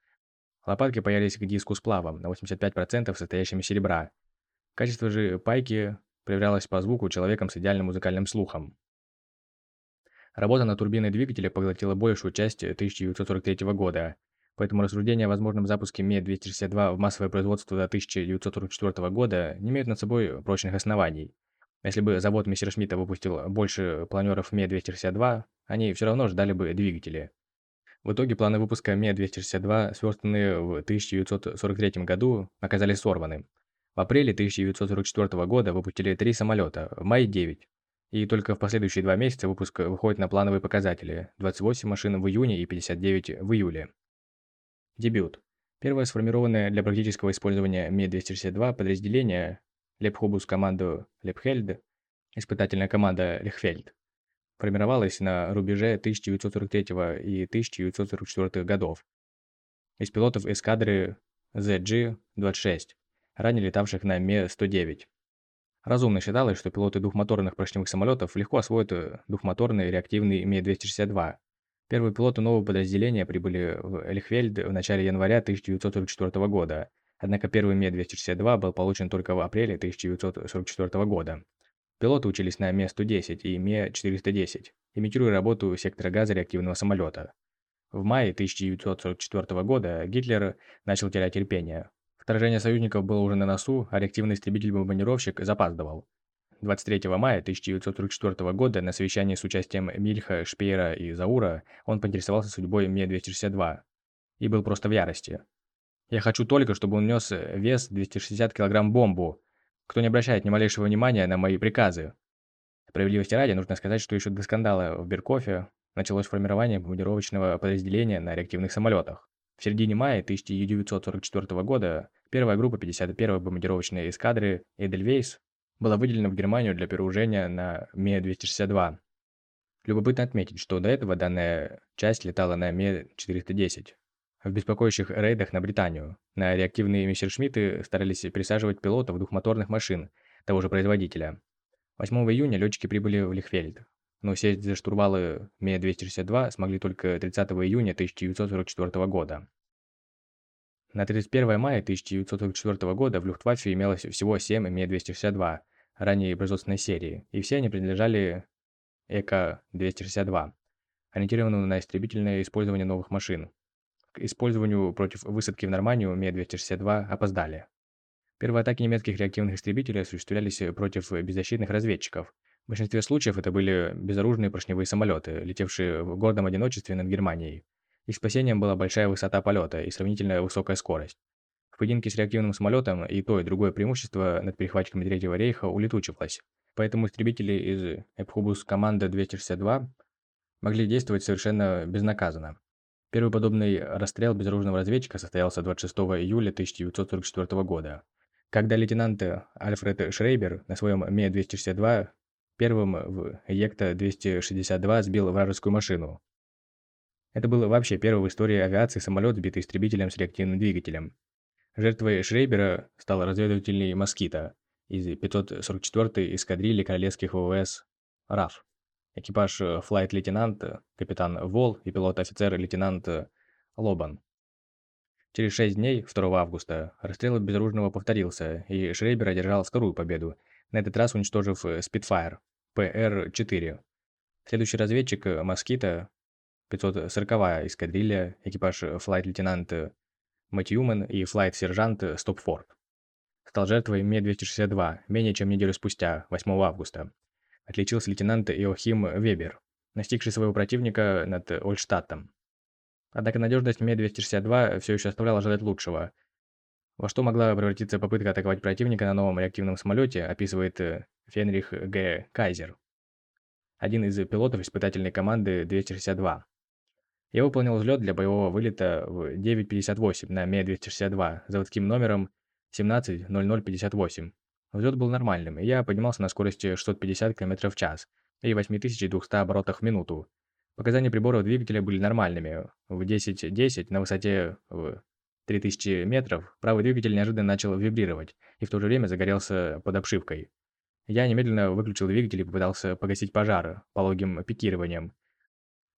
Лопатки паялись к диску сплавом, на 85% состоящим из серебра, Качество же пайки проверялось по звуку человеком с идеальным музыкальным слухом. Работа над турбиной двигателя поглотила большую часть 1943 года, поэтому рассуждения о возможном запуске Ме-262 в массовое производство до 1944 года не имеют над собой прочных оснований. Если бы завод Мессершмитта выпустил больше планеров Ме-262, они все равно ждали бы двигатели. В итоге планы выпуска Ме-262, сверстанные в 1943 году, оказались сорваны. В апреле 1944 года выпустили три самолета, в мае 9. И только в последующие два месяца выпуск выходит на плановые показатели – 28 машин в июне и 59 в июле. Дебют. Первое сформированное для практического использования Ми-262 подразделение Лепхобус команду Лепхельд, испытательная команда Лехфельд, формировалось на рубеже 1943 и 1944 годов из пилотов эскадры ZG-26 ранее летавших на Ме-109. Разумно считалось, что пилоты двухмоторных поршневых самолетов легко освоят э, двухмоторный реактивный Ме-262. Первые пилоты нового подразделения прибыли в Эльхвельд в начале января 1944 года, однако первый Ме-262 был получен только в апреле 1944 года. Пилоты учились на Ме-110 и Ме-410, имитируя работу сектора газа реактивного самолета. В мае 1944 года Гитлер начал терять терпение. Вторжение союзников было уже на носу, а реактивный истребитель-бомбардировщик запаздывал. 23 мая 1944 года на совещании с участием Мильха, Шпеера и Заура он поинтересовался судьбой Ме-262 и был просто в ярости. Я хочу только, чтобы он нес вес 260 килограмм бомбу. Кто не обращает ни малейшего внимания на мои приказы. Справедливости ради, нужно сказать, что еще до скандала в Беркофе началось формирование бомбардировочного подразделения на реактивных самолетах. В середине мая 1944 года первая группа 51-й бомбардировочной эскадры Эдельвейс была выделена в Германию для переужения на Ме-262. Любопытно отметить, что до этого данная часть летала на Ме-410. В беспокоящих рейдах на Британию на реактивные мессершмитты старались пересаживать пилотов двухмоторных машин того же производителя. 8 июня летчики прибыли в Лихфельд, но сесть за штурвалы Ме-262 смогли только 30 июня 1944 года. На 31 мая 1944 года в Люфтваффе имелось всего 7 Ме-262 ранней производственной серии, и все они принадлежали ЭК-262, ориентированному на истребительное использование новых машин. К использованию против высадки в Нормандию Ме-262 опоздали. Первые атаки немецких реактивных истребителей осуществлялись против беззащитных разведчиков. В большинстве случаев это были безоружные поршневые самолеты, летевшие в гордом одиночестве над Германией. Их спасением была большая высота полета и сравнительно высокая скорость. В поединке с реактивным самолетом и то, и другое преимущество над перехватчиками Третьего рейха улетучивалось. Поэтому истребители из Эпхубус команда 262 могли действовать совершенно безнаказанно. Первый подобный расстрел безоружного разведчика состоялся 26 июля 1944 года, когда лейтенант Альфред Шрейбер на своем Ме-262 первым в Екта-262 сбил вражескую машину. Это был вообще первый в истории авиации самолет, сбитый истребителем с реактивным двигателем. Жертвой Шрейбера стал разведывательный «Москита», из 544-й эскадрильи королевских ВВС РАФ. Экипаж э, флайт-лейтенант, капитан Вол и пилот-офицер-лейтенант э, Лобан. Через шесть дней, 2 августа, расстрел безоружного повторился, и Шрейбер одержал вторую победу, на этот раз уничтожив Spitfire ПР-4. Следующий разведчик «Москита», 540-я эскадрилья, экипаж флайт-лейтенант Матьюман и флайт-сержант Стопфорд стал жертвой Ме-262 менее чем неделю спустя, 8 августа. Отличился лейтенант Иохим Вебер, настигший своего противника над Ольштадтом. Однако надежность Ме-262 все еще оставляла желать лучшего. Во что могла превратиться попытка атаковать противника на новом реактивном самолете, описывает э, Фенрих Г. Кайзер, один из пилотов испытательной команды 262. Я выполнил взлет для боевого вылета в 9.58 на Ме-262 заводским номером 17.0058. Взлет был нормальным, и я поднимался на скорости 650 км в час и 8200 оборотах в минуту. Показания приборов двигателя были нормальными. В 10.10 на высоте в 3000 метров правый двигатель неожиданно начал вибрировать и в то же время загорелся под обшивкой. Я немедленно выключил двигатель и попытался погасить пожар пологим пикированием.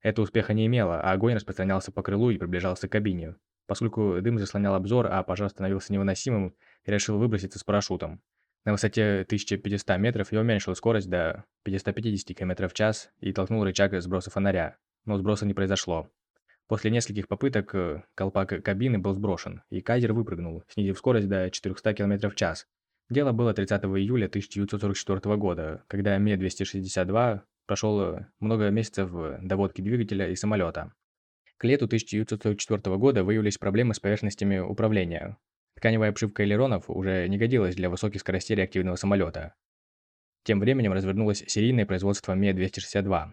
Это успеха не имело, а огонь распространялся по крылу и приближался к кабине. Поскольку дым заслонял обзор, а пожар становился невыносимым, я решил выброситься с парашютом. На высоте 1500 метров я уменьшил скорость до 550 км в час и толкнул рычаг сброса фонаря, но сброса не произошло. После нескольких попыток э, колпак кабины был сброшен, и кайзер выпрыгнул, снизив скорость до 400 км в час. Дело было 30 июля 1944 года, когда Ме-262 прошел э, много месяцев доводки двигателя и самолета. К лету 1944 года выявились проблемы с поверхностями управления. Тканевая обшивка элеронов уже не годилась для высоких скоростей реактивного самолета. Тем временем развернулось серийное производство Ме-262.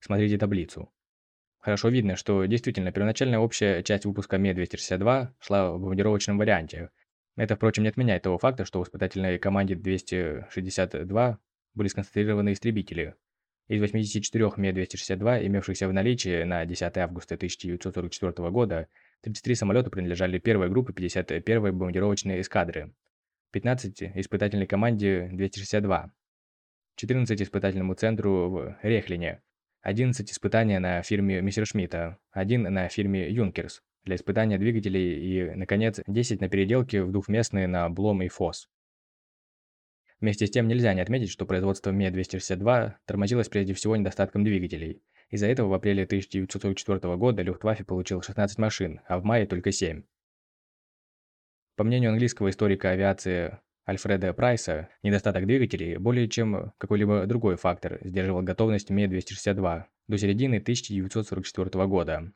Смотрите таблицу. Хорошо видно, что действительно первоначальная общая часть выпуска Ме-262 шла в бомбардировочном варианте. Это, впрочем, не отменяет того факта, что в испытательной команде 262 были сконцентрированы истребители. Из 84 Ме-262, имевшихся в наличии на 10 августа 1944 года, 33 самолета принадлежали первой группе 51-й бомбардировочной эскадры, 15 – испытательной команде 262, 14 – испытательному центру в Рехлине, 11 испытания на фирме Мессершмитта, 1 на фирме Юнкерс для испытания двигателей и, наконец, 10 на переделке в двухместные на Блом и Фос. Вместе с тем нельзя не отметить, что производство Ме-262 тормозилось прежде всего недостатком двигателей – из-за этого в апреле 1944 года Люфтваффе получил 16 машин, а в мае только 7. По мнению английского историка авиации Альфреда Прайса, недостаток двигателей более чем какой-либо другой фактор сдерживал готовность Ме-262 до середины 1944 года.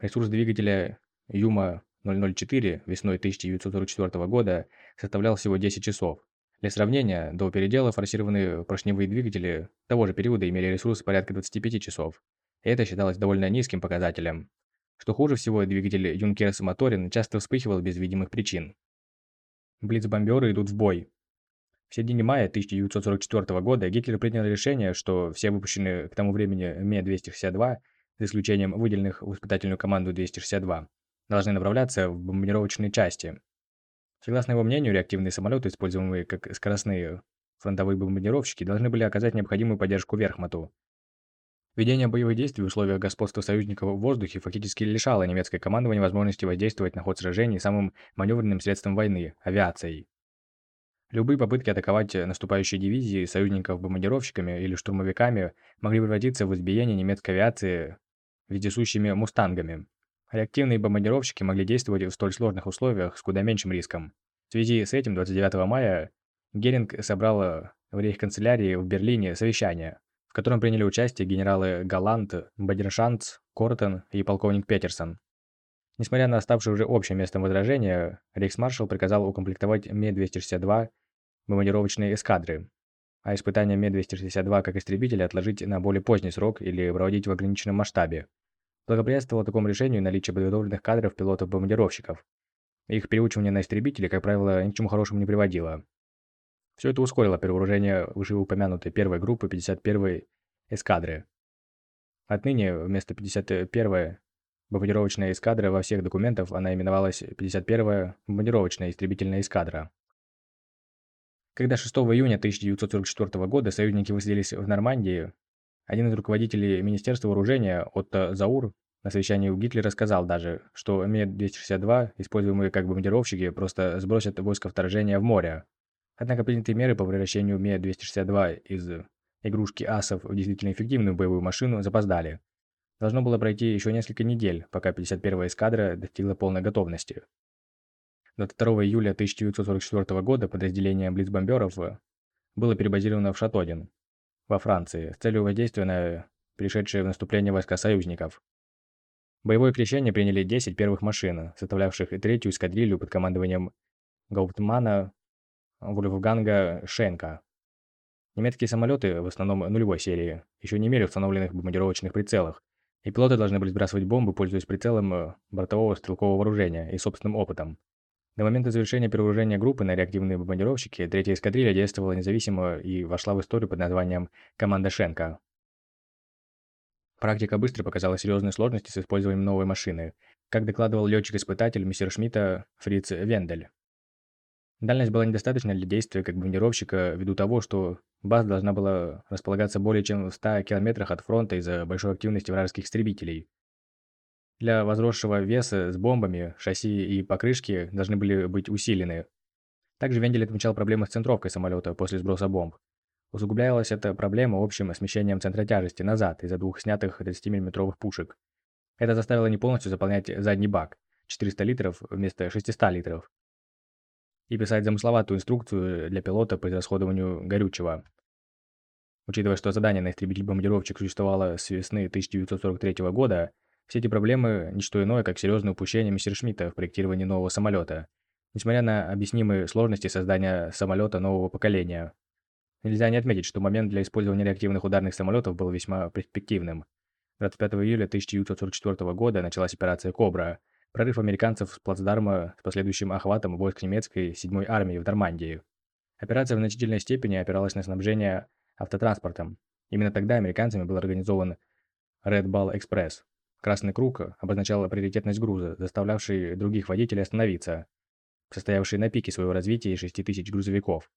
Ресурс двигателя Юма 004 весной 1944 года составлял всего 10 часов. Для сравнения, до передела форсированные поршневые двигатели того же периода имели ресурс порядка 25 часов. И это считалось довольно низким показателем. Что хуже всего, двигатель Юнкерс Моторин часто вспыхивал без видимых причин. Блицбомберы идут в бой. В середине мая 1944 года Гитлер принял решение, что все выпущенные к тому времени Ме-262, за исключением выделенных в испытательную команду 262, должны направляться в бомбардировочные части. Согласно его мнению, реактивные самолеты, используемые как скоростные фронтовые бомбардировщики, должны были оказать необходимую поддержку Верхмату. Ведение боевых действий в условиях господства союзников в воздухе фактически лишало немецкое командование возможности воздействовать на ход сражений самым маневренным средством войны – авиацией. Любые попытки атаковать наступающие дивизии союзников бомбардировщиками или штурмовиками могли превратиться в избиение немецкой авиации вездесущими «Мустангами». Реактивные бомбардировщики могли действовать в столь сложных условиях с куда меньшим риском. В связи с этим 29 мая Геринг собрал в рейхканцелярии в Берлине совещание, в котором приняли участие генералы Галант, Бадершанц, Кортен и полковник Петерсон. Несмотря на оставшее уже общим местом возражения, рейхсмаршал приказал укомплектовать Ме-262 бомбардировочные эскадры, а испытания Ме-262 как истребителя отложить на более поздний срок или проводить в ограниченном масштабе. Благоприятствовало такому решению наличие подготовленных кадров пилотов-бомбардировщиков. Их переучивание на истребители, как правило, ни к чему хорошему не приводило. Все это ускорило перевооружение вышеупомянутой первой группы 51-й эскадры. Отныне вместо 51-й бомбардировочная эскадра во всех документах она именовалась 51-я бомбардировочная истребительная эскадра. Когда 6 июня 1944 года союзники высадились в Нормандии, один из руководителей Министерства вооружения, Отто Заур, на совещании у Гитлера сказал даже, что Ме-262, используемые как бомбардировщики, просто сбросят войско вторжения в море. Однако принятые меры по превращению Ме-262 из игрушки асов в действительно эффективную боевую машину запоздали. Должно было пройти еще несколько недель, пока 51-я эскадра достигла полной готовности. 22 июля 1944 года подразделение блицбомберов было перебазировано в Шатодин, во Франции, с целью воздействия на пришедшие в наступление войска союзников. Боевое крещение приняли 10 первых машин, составлявших третью эскадрилью под командованием Гауптмана Вольфганга Шенка. Немецкие самолеты, в основном нулевой серии, еще не имели установленных бомбардировочных прицелах, и пилоты должны были сбрасывать бомбы, пользуясь прицелом э, бортового стрелкового вооружения и собственным опытом. До момента завершения перевооружения группы на реактивные бомбардировщики третья эскадрилья действовала независимо и вошла в историю под названием «Команда Шенка». Практика быстро показала серьезные сложности с использованием новой машины, как докладывал летчик-испытатель мистер Шмидта Фриц Вендель. Дальность была недостаточна для действия как бомбардировщика ввиду того, что база должна была располагаться более чем в 100 километрах от фронта из-за большой активности вражеских истребителей. Для возросшего веса с бомбами шасси и покрышки должны были быть усилены. Также Вендель отмечал проблемы с центровкой самолета после сброса бомб. Усугублялась эта проблема общим смещением центра тяжести назад из-за двух снятых 30 миллиметровых пушек. Это заставило не полностью заполнять задний бак – 400 литров вместо 600 литров и писать замысловатую инструкцию для пилота по израсходованию горючего. Учитывая, что задание на истребитель-бомбардировщик существовало с весны 1943 года, все эти проблемы – ничто иное, как серьезное упущение мистера Шмидта в проектировании нового самолета, несмотря на объяснимые сложности создания самолета нового поколения. Нельзя не отметить, что момент для использования реактивных ударных самолетов был весьма перспективным. 25 июля 1944 года началась операция «Кобра», Прорыв американцев с плацдарма с последующим охватом войск немецкой 7-й армии в Нормандии. Операция в значительной степени опиралась на снабжение автотранспортом. Именно тогда американцами был организован Red Ball Express. Красный круг обозначал приоритетность груза, заставлявший других водителей остановиться, состоявший на пике своего развития из 6 тысяч грузовиков.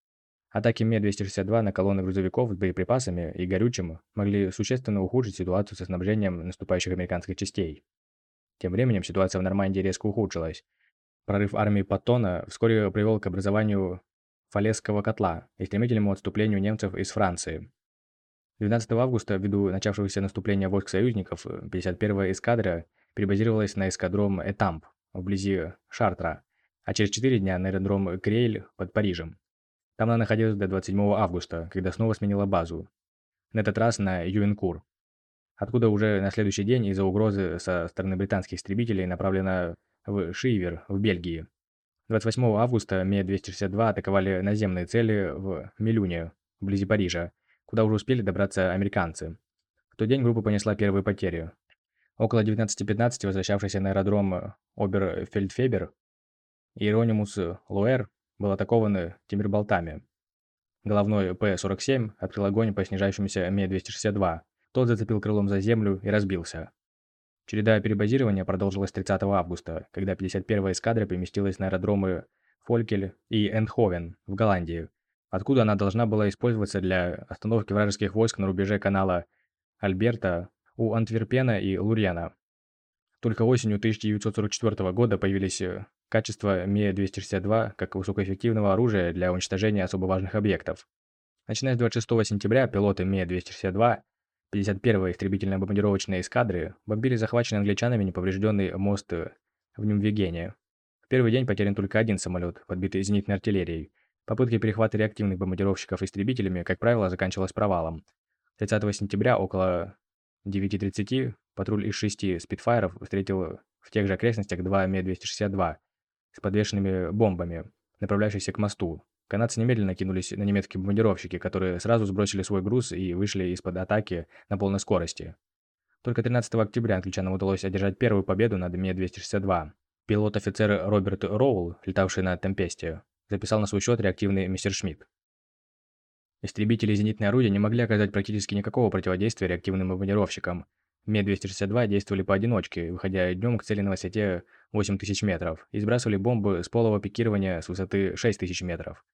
Атаки Ме-262 на колонны грузовиков с боеприпасами и горючим могли существенно ухудшить ситуацию со снабжением наступающих американских частей. Тем временем ситуация в Нормандии резко ухудшилась. Прорыв армии Паттона вскоре привел к образованию Фалесского котла и стремительному отступлению немцев из Франции. 12 августа, ввиду начавшегося наступления войск союзников, 51-я эскадра перебазировалась на эскадром Этамп вблизи Шартра, а через 4 дня на аэродром Крейль под Парижем. Там она находилась до 27 августа, когда снова сменила базу. На этот раз на Юинкур откуда уже на следующий день из-за угрозы со стороны британских истребителей направлена в Шивер в Бельгии. 28 августа Ме-262 атаковали наземные цели в Милюне, вблизи Парижа, куда уже успели добраться американцы. В тот день группа понесла первые потери. Около 19.15 возвращавшийся на аэродром Оберфельдфебер Иеронимус Луэр был атакован тимирболтами. Головной П-47 открыл огонь по снижающемуся Ме-262. Тот зацепил крылом за землю и разбился. Череда перебазирования продолжилась 30 августа, когда 51-я эскадра переместилась на аэродромы Фолькель и Эндховен в Голландии, откуда она должна была использоваться для остановки вражеских войск на рубеже канала Альберта у Антверпена и Лурьяна. Только осенью 1944 года появились э, качества Ме-262 как высокоэффективного оружия для уничтожения особо важных объектов. Начиная с 26 сентября пилоты Ме-262 51-й истребительно-бомбардировочной эскадры бомбили захваченный англичанами неповрежденный мост в Нюмвегене. В первый день потерян только один самолет, подбитый зенитной артиллерией. Попытки перехвата реактивных бомбардировщиков истребителями, как правило, заканчивалась провалом. 30 сентября около 9.30 патруль из шести спидфайров встретил в тех же окрестностях два Ме-262 с подвешенными бомбами, направляющиеся к мосту, Канадцы немедленно кинулись на немецкие бомбардировщики, которые сразу сбросили свой груз и вышли из-под атаки на полной скорости. Только 13 октября англичанам удалось одержать первую победу над Ми-262. Пилот-офицер Роберт Роул, летавший на Темпесте, записал на свой счет реактивный мистер Шмидт. Истребители зенитные орудия не могли оказать практически никакого противодействия реактивным бомбардировщикам. Ме-262 действовали поодиночке, выходя днем к цели на высоте 8000 метров, и сбрасывали бомбы с полого пикирования с высоты 6000 метров.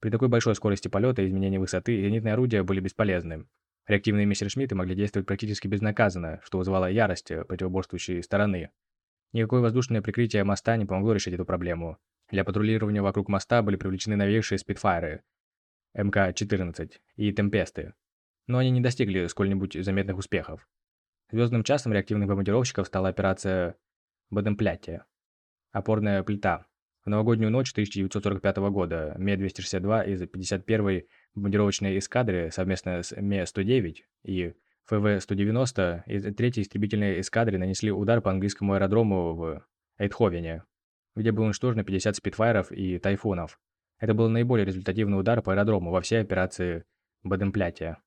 При такой большой скорости полета и изменения высоты зенитные орудия были бесполезны. Реактивные мессершмитты могли действовать практически безнаказанно, что вызывало ярость противоборствующей стороны. Никакое воздушное прикрытие моста не помогло решить эту проблему. Для патрулирования вокруг моста были привлечены новейшие спидфайры МК-14 и Темпесты, но они не достигли сколь-нибудь заметных успехов. Звездным часом реактивных бомбардировщиков стала операция Бадемплятия. Опорная плита, в новогоднюю ночь 1945 года Ме-262 из 51-й бомбардировочной эскадры совместно с Ме-109 и ФВ-190 из 3-й истребительной эскадры нанесли удар по английскому аэродрому в Эйтховене, где было уничтожено 50 спидфайров и тайфунов. Это был наиболее результативный удар по аэродрому во всей операции Бадемплятия.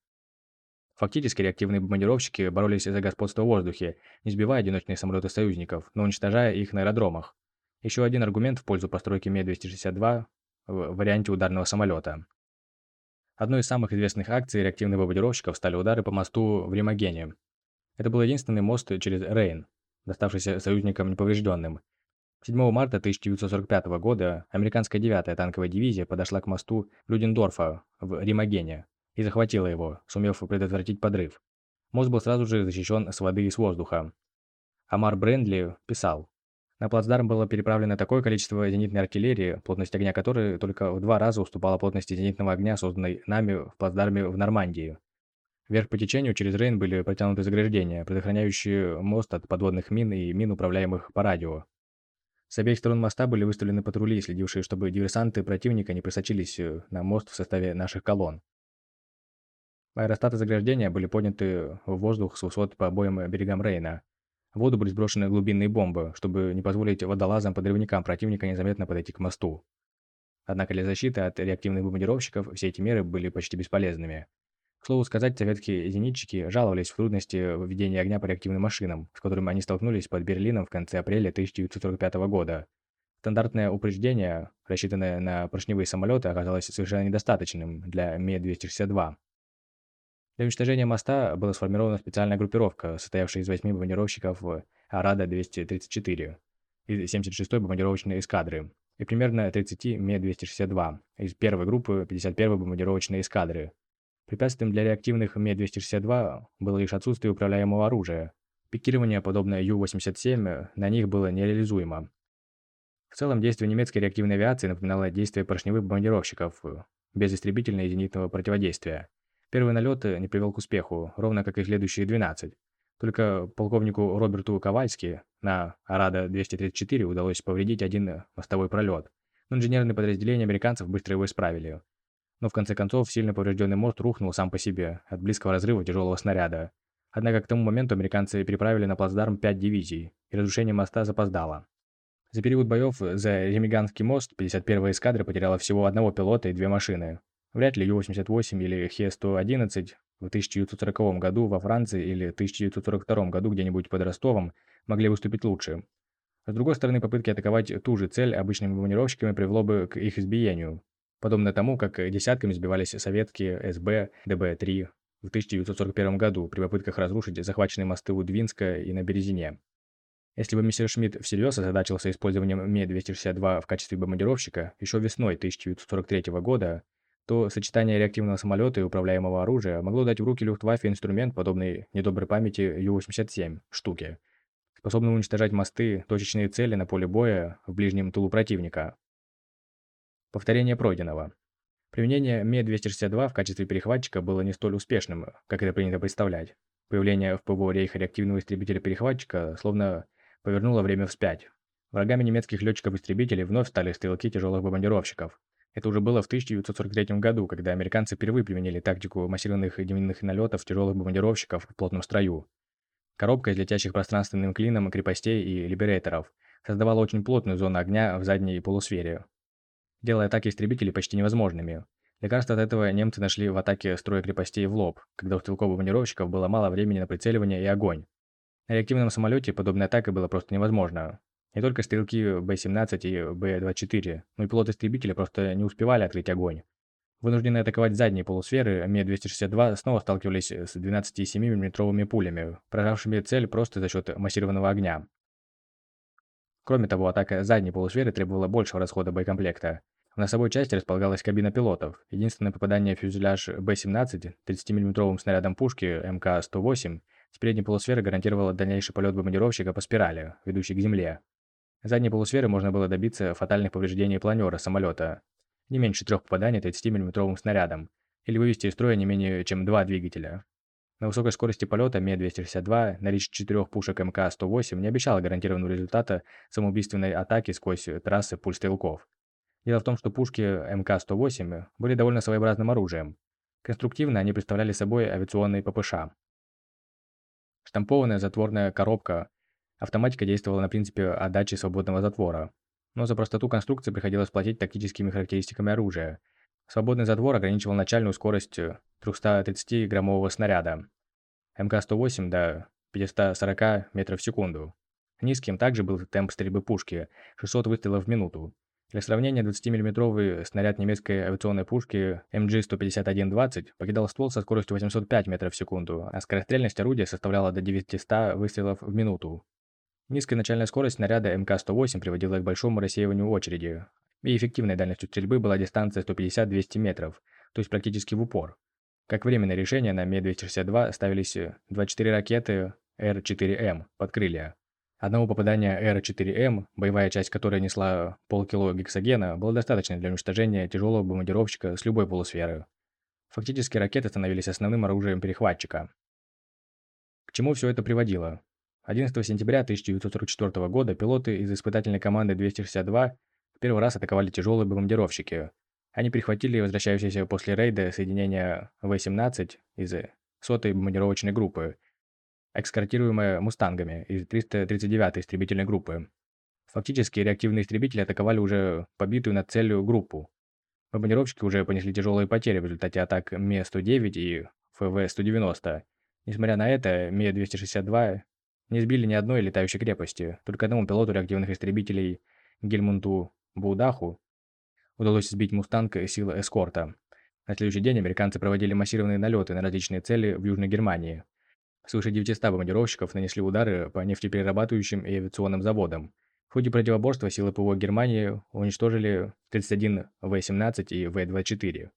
Фактически реактивные бомбардировщики боролись за господство в воздухе, не сбивая одиночные самолеты союзников, но уничтожая их на аэродромах. Еще один аргумент в пользу постройки Ме-262 в варианте ударного самолета. Одной из самых известных акций реактивных бомбардировщиков стали удары по мосту в Римагене. Это был единственный мост через Рейн, доставшийся союзникам неповрежденным. 7 марта 1945 года американская 9-я танковая дивизия подошла к мосту Людендорфа в Римагене и захватила его, сумев предотвратить подрыв. Мост был сразу же защищен с воды и с воздуха. Амар Брендли писал, на плацдарм было переправлено такое количество зенитной артиллерии, плотность огня которой только в два раза уступала плотности зенитного огня, созданной нами в плацдарме в Нормандии. Вверх по течению через Рейн были протянуты заграждения, предохраняющие мост от подводных мин и мин, управляемых по радио. С обеих сторон моста были выставлены патрули, следившие, чтобы диверсанты противника не просочились э, на мост в составе наших колонн. Аэростаты заграждения были подняты в воздух с высот по обоим берегам Рейна, в воду были сброшены глубинные бомбы, чтобы не позволить водолазам-подрывникам противника незаметно подойти к мосту. Однако для защиты от реактивных бомбардировщиков все эти меры были почти бесполезными. К слову сказать, советские зенитчики жаловались в трудности введения огня по реактивным машинам, с которыми они столкнулись под Берлином в конце апреля 1945 года. Стандартное упреждение, рассчитанное на поршневые самолеты, оказалось совершенно недостаточным для Ме-262. Для уничтожения моста была сформирована специальная группировка, состоявшая из восьми бомбардировщиков Арада-234 из 76-й бомбардировочной эскадры и примерно 30 Ме-262 из первой группы 51-й бомбардировочной эскадры. Препятствием для реактивных Ме-262 было лишь отсутствие управляемого оружия. Пикирование, подобное Ю-87, на них было нереализуемо. В целом, действие немецкой реактивной авиации напоминало действие поршневых бомбардировщиков без истребительного и зенитного противодействия. Первый налет не привел к успеху, ровно как и следующие 12. Только полковнику Роберту Ковальски на Арада-234 удалось повредить один мостовой пролет, но инженерные подразделения американцев быстро его исправили. Но в конце концов сильно поврежденный мост рухнул сам по себе от близкого разрыва тяжелого снаряда. Однако к тому моменту американцы переправили на плацдарм 5 дивизий, и разрушение моста запоздало. За период боев за Ремиганский мост 51-я эскадра потеряла всего одного пилота и две машины. Вряд ли Ю-88 или Хе-111 в 1940 году во Франции или 1942 году где-нибудь под Ростовом могли выступить лучше. С другой стороны, попытки атаковать ту же цель обычными бомбардировщиками привело бы к их избиению, подобно тому, как десятками сбивались советские СБ, ДБ-3 в 1941 году при попытках разрушить захваченные мосты у Двинска и на Березине. Если бы мистер Шмидт всерьез озадачился использованием Ме-262 в качестве бомбардировщика еще весной 1943 года, то сочетание реактивного самолета и управляемого оружия могло дать в руки Люфтваффе инструмент, подобный недоброй памяти Ю-87 штуки, способный уничтожать мосты, точечные цели на поле боя в ближнем тылу противника. Повторение пройденного. Применение Ме-262 в качестве перехватчика было не столь успешным, как это принято представлять. Появление в ПВО Рейха реактивного истребителя-перехватчика словно повернуло время вспять. Врагами немецких летчиков-истребителей вновь стали стрелки тяжелых бомбардировщиков. Это уже было в 1943 году, когда американцы впервые применили тактику массированных дневных налетов тяжелых бомбардировщиков в плотном строю. Коробка из летящих пространственным клином крепостей и либераторов создавала очень плотную зону огня в задней полусфере, делая атаки истребителей почти невозможными. Лекарство от этого немцы нашли в атаке строя крепостей в лоб, когда у стрелковых бомбардировщиков было мало времени на прицеливание и огонь. На реактивном самолете подобная атака была просто невозможна. Не только стрелки Б-17 и Б-24, но и пилоты истребителя просто не успевали открыть огонь. Вынужденные атаковать задние полусферы, Ме-262 снова сталкивались с 12,7 мм пулями, поражавшими цель просто за счет массированного огня. Кроме того, атака задней полусферы требовала большего расхода боекомплекта. В носовой части располагалась кабина пилотов. Единственное попадание в фюзеляж Б-17 30 мм снарядом пушки МК-108 с передней полусферы гарантировало дальнейший полет бомбардировщика по спирали, ведущей к земле. Задней полусферы можно было добиться фатальных повреждений планера самолета, не меньше трех попаданий 30 мм снарядом, или вывести из строя не менее чем два двигателя. На высокой скорости полета Ме-262 наличие четырех пушек МК-108 не обещало гарантированного результата самоубийственной атаки сквозь трассы пуль стрелков. Дело в том, что пушки МК-108 были довольно своеобразным оружием. Конструктивно они представляли собой авиационные ППШ. Штампованная затворная коробка Автоматика действовала на принципе отдачи свободного затвора. Но за простоту конструкции приходилось платить тактическими характеристиками оружия. Свободный затвор ограничивал начальную скорость 330-граммового снаряда. МК-108 до 540 метров в секунду. Низким также был темп стрельбы пушки – 600 выстрелов в минуту. Для сравнения, 20-мм снаряд немецкой авиационной пушки MG-151-20 покидал ствол со скоростью 805 метров в секунду, а скорострельность орудия составляла до 900 выстрелов в минуту. Низкая начальная скорость снаряда МК-108 приводила к большому рассеиванию очереди, и эффективной дальностью стрельбы была дистанция 150-200 метров, то есть практически в упор. Как временное решение на Ме-262 ставились 24 ракеты Р-4М под крылья. Одного попадания Р-4М, боевая часть которой несла полкило гексогена, было достаточно для уничтожения тяжелого бомбардировщика с любой полусферы. Фактически ракеты становились основным оружием перехватчика. К чему все это приводило? 11 сентября 1944 года пилоты из испытательной команды 262 в первый раз атаковали тяжелые бомбардировщики. Они перехватили возвращающиеся после рейда соединения В-17 из сотой бомбардировочной группы, экскортируемые «Мустангами» из 339-й истребительной группы. Фактически реактивные истребители атаковали уже побитую над целью группу. Бомбардировщики уже понесли тяжелые потери в результате атак Ме-109 и ФВ-190. Несмотря на это, Ме-262 не сбили ни одной летающей крепости, только одному пилоту реактивных истребителей Гельмунту Будаху удалось сбить «Мустанг» силы эскорта. На следующий день американцы проводили массированные налеты на различные цели в Южной Германии. Свыше 900 бомбардировщиков нанесли удары по нефтеперерабатывающим и авиационным заводам. В ходе противоборства силы ПВО Германии уничтожили 31 В-17 и В-24.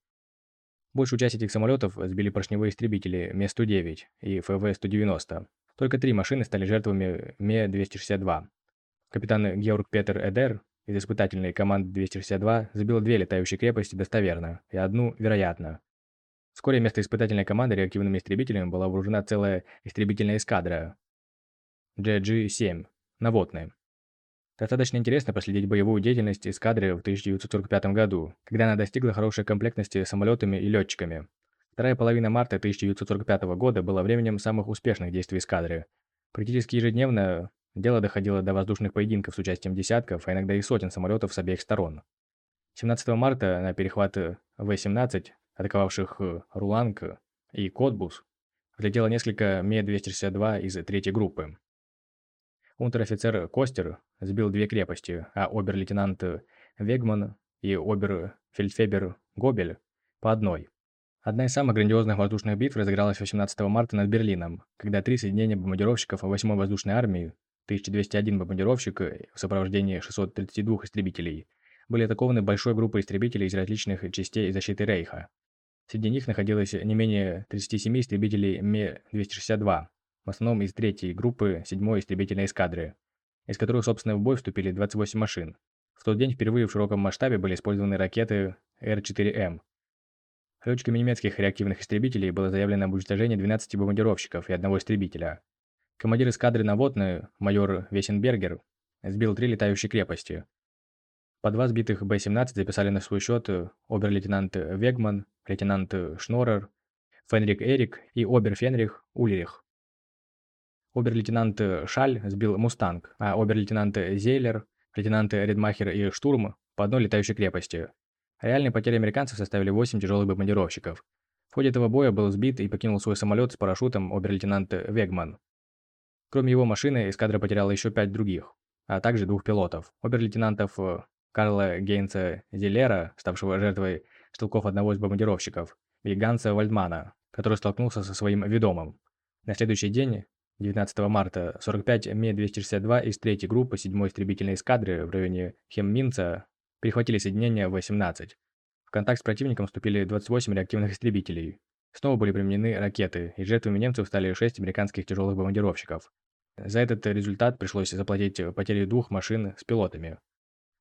Большую часть этих самолетов сбили поршневые истребители Ме-109 и ФВ-190. Только три машины стали жертвами Ме-262. Капитан Георг Петер Эдер из испытательной команды 262 забил две летающие крепости достоверно и одну вероятно. Вскоре вместо испытательной команды реактивными истребителями была вооружена целая истребительная эскадра GG-7, наводная. Достаточно интересно проследить боевую деятельность эскадры в 1945 году, когда она достигла хорошей комплектности самолетами и летчиками. Вторая половина марта 1945 года была временем самых успешных действий эскадры. Практически ежедневно Дело доходило до воздушных поединков с участием десятков, а иногда и сотен самолетов с обеих сторон. 17 марта на перехват В-17, атаковавших Руланг и Котбус, влетело несколько Ме-262 из третьей группы. Унтер-офицер Костер сбил две крепости, а обер-лейтенант Вегман и обер-фельдфебер Гобель по одной. Одна из самых грандиозных воздушных битв разыгралась 18 марта над Берлином, когда три соединения бомбардировщиков 8-й воздушной армии, 1201 бомбардировщик в сопровождении 632 истребителей, были атакованы большой группой истребителей из различных частей защиты Рейха. Среди них находилось не менее 37 истребителей Ме-262, в основном из третьей группы 7-й истребительной эскадры, из которых, собственно, в бой вступили 28 машин. В тот день впервые в широком масштабе были использованы ракеты Р-4М. Летчиками немецких реактивных истребителей было заявлено об уничтожении 12 бомбардировщиков и одного истребителя. Командир эскадры Наводны, майор Весенбергер, сбил три летающие крепости. По два сбитых Б-17 записали на свой счет обер-лейтенант Вегман, лейтенант Шнорер, Фенрик Эрик и обер-фенрих Ульрих. Обер-лейтенант Шаль сбил Мустанг, а обер-лейтенант Зейлер, лейтенанты Редмахер и Штурм по одной летающей крепости. Реальные потери американцев составили 8 тяжелых бомбардировщиков. В ходе этого боя был сбит и покинул свой самолет с парашютом обер-лейтенант Вегман. Кроме его машины, эскадра потеряла еще пять других, а также двух пилотов. Обер-лейтенантов Карла Гейнца Зелера, ставшего жертвой стрелков одного из бомбардировщиков, и Ганса Вальдмана, который столкнулся со своим ведомым. На следующий день, 19 марта, 45 Ме-262 из 3 группы 7-й истребительной эскадры в районе Хемминца перехватили соединение В-18. В контакт с противником вступили 28 реактивных истребителей. Снова были применены ракеты, и жертвами немцев стали 6 американских тяжелых бомбардировщиков. За этот результат пришлось заплатить потери двух машин с пилотами.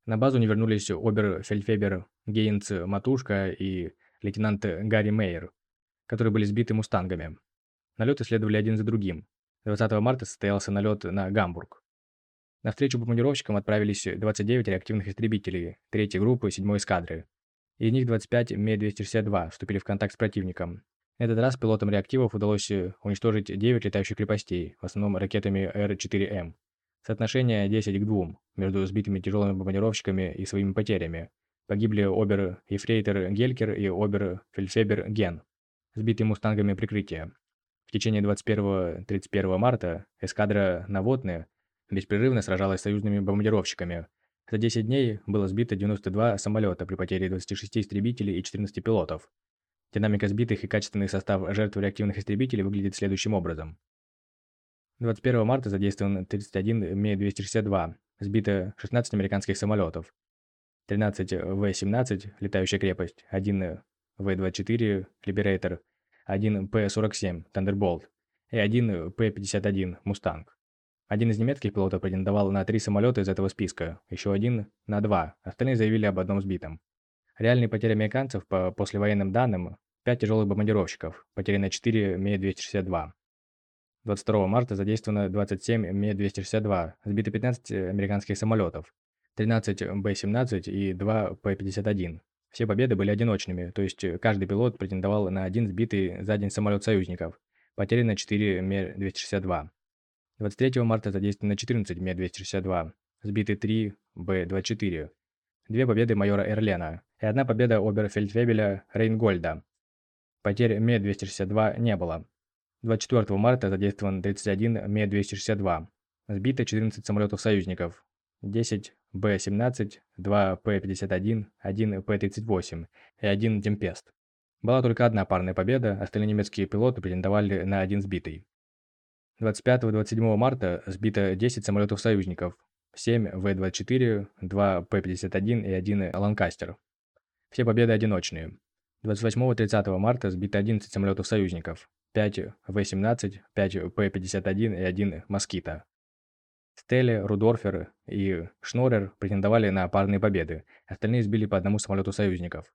На базу не вернулись обер-фельдфебер Гейнц Матушка и лейтенант Гарри Мейер, которые были сбиты мустангами. Налеты следовали один за другим. 20 марта состоялся налет на Гамбург. На встречу бомбардировщикам отправились 29 реактивных истребителей третьей группы 7 эскадры. Из них 25 Ме-262 вступили в контакт с противником. На этот раз пилотам реактивов удалось уничтожить 9 летающих крепостей, в основном ракетами Р-4М. Соотношение 10 к 2 между сбитыми тяжелыми бомбардировщиками и своими потерями. Погибли обер-ефрейтор Гелькер и обер-фельдфебер Ген, сбитые мустангами прикрытия. В течение 21-31 марта эскадра Наводны беспрерывно сражалась с союзными бомбардировщиками. За 10 дней было сбито 92 самолета при потере 26 истребителей и 14 пилотов. Динамика сбитых и качественный состав жертв реактивных истребителей выглядит следующим образом. 21 марта задействован 31 Ме-262, сбито 16 американских самолетов, 13 В-17 «Летающая крепость», 1 В-24 «Либерейтор», 1 П-47 «Тандерболт» и 1 П-51 «Мустанг». Один из немецких пилотов претендовал на три самолета из этого списка, еще один – на два, остальные заявили об одном сбитом. Реальные потери американцев по послевоенным данным – 5 тяжелых бомбардировщиков, потеряно 4 Ме-262. 22 марта задействовано 27 Ме-262, сбито 15 американских самолетов, 13 Б-17 и 2 П-51. Все победы были одиночными, то есть каждый пилот претендовал на один сбитый за день самолет союзников. Потеряно 4 Ме-262. 23 марта задействовано 14 Ме-262, сбиты 3 Б-24. Две победы майора Эрлена и одна победа оберфельдфебеля Рейнгольда. Потерь Ме-262 не было. 24 марта задействован 31 Ме-262. Сбито 14 самолетов союзников. 10 Б-17, 2 П-51, 1 П-38 и 1 Темпест. Была только одна парная победа, остальные немецкие пилоты претендовали на один сбитый. 25-27 марта сбито 10 самолетов союзников, 7 В-24, 2 П-51 и 1 Ланкастер. Все победы одиночные. 28-30 марта сбито 11 самолетов союзников, 5 В-17, 5 П-51 и 1 Москита. Стелли, Рудорфер и Шнорер претендовали на парные победы, остальные сбили по одному самолету союзников.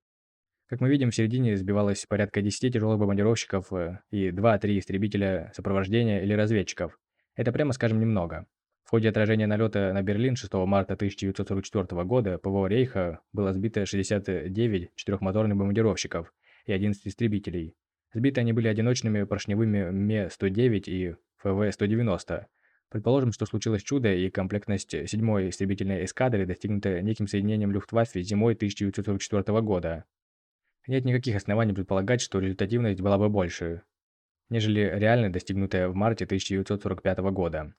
Как мы видим, в середине сбивалось порядка 10 тяжелых бомбардировщиков э, и 2-3 истребителя сопровождения или разведчиков. Это прямо скажем немного. В ходе отражения налета на Берлин 6 марта 1944 года ПВО Рейха было сбито 69 четырехмоторных бомбардировщиков и 11 истребителей, Сбиты они были одиночными поршневыми Ме-109 и ФВ-190, Предположим, что случилось чудо, и комплектность 7-й истребительной эскадры достигнута неким соединением Люфтваффе зимой 1944 года. Нет никаких оснований предполагать, что результативность была бы больше, нежели реально достигнутая в марте 1945 года.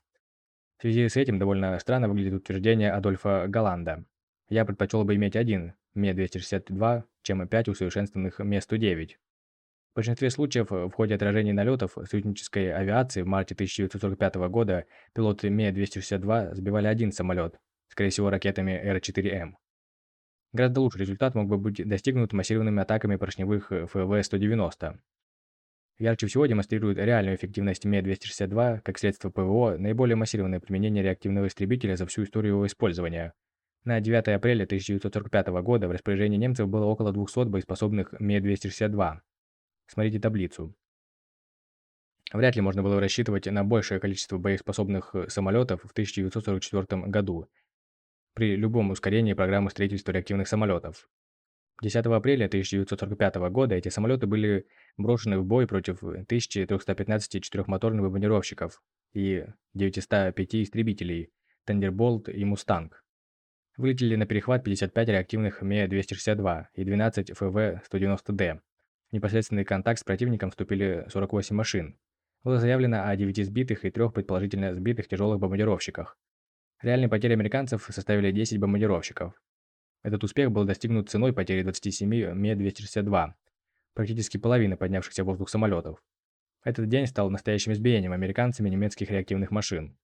В связи с этим довольно странно выглядит утверждение Адольфа Голланда. Я предпочел бы иметь один Ме-262, чем 5 усовершенствованных Ме-109. В большинстве случаев в ходе отражений налетов союзнической авиации в марте 1945 года пилоты Ме-262 сбивали один самолет, скорее всего ракетами Р-4М. Гораздо лучший результат мог бы быть достигнут массированными атаками поршневых ФВ-190. Ярче всего демонстрирует реальную эффективность Ме-262 как средство ПВО наиболее массированное применение реактивного истребителя за всю историю его использования. На 9 апреля 1945 года в распоряжении немцев было около 200 боеспособных Ме-262. Смотрите таблицу. Вряд ли можно было рассчитывать на большее количество боеспособных самолетов в 1944 году при любом ускорении программы строительства реактивных самолетов. 10 апреля 1945 года эти самолеты были брошены в бой против 1315 четырехмоторных бомбардировщиков и 905 истребителей «Тандерболт» и «Мустанг». Вылетели на перехват 55 реактивных Ме-262 и 12 ФВ-190Д. В непосредственный контакт с противником вступили 48 машин. Было заявлено о 9 сбитых и 3 предположительно сбитых тяжелых бомбардировщиках. Реальные потери американцев составили 10 бомбардировщиков. Этот успех был достигнут ценой потери 27 Ме-262, практически половины поднявшихся в воздух самолетов. Этот день стал настоящим избиением американцами немецких реактивных машин.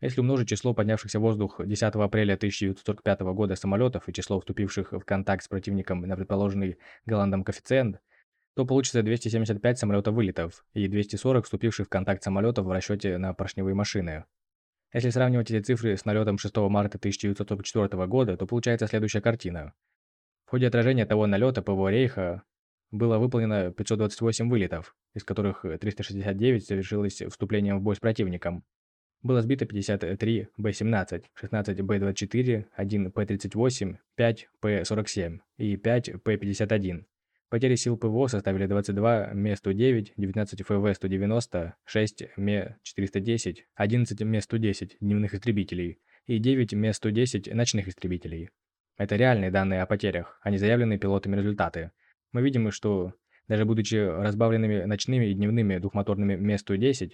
Если умножить число поднявшихся в воздух 10 апреля 1945 года самолетов и число вступивших в контакт с противником на предположенный Голландом коэффициент, то получится 275 самолетов вылетов и 240 вступивших в контакт самолетов в расчете на поршневые машины. Если сравнивать эти цифры с налетом 6 марта 1944 года, то получается следующая картина. В ходе отражения того налета ПВО Рейха было выполнено 528 вылетов, из которых 369 завершилось вступлением в бой с противником. Было сбито 53 Б-17, 16 Б-24, 1 П-38, 5 П-47 и 5 П-51. Потери сил ПВО составили 22 Ме-109, 19 ФВ-190, 6 Ме-410, 11 Ме-110 дневных истребителей и 9 Ме-110 ночных истребителей. Это реальные данные о потерях, а не заявленные пилотами результаты. Мы видим, что даже будучи разбавленными ночными и дневными двухмоторными Ме-110,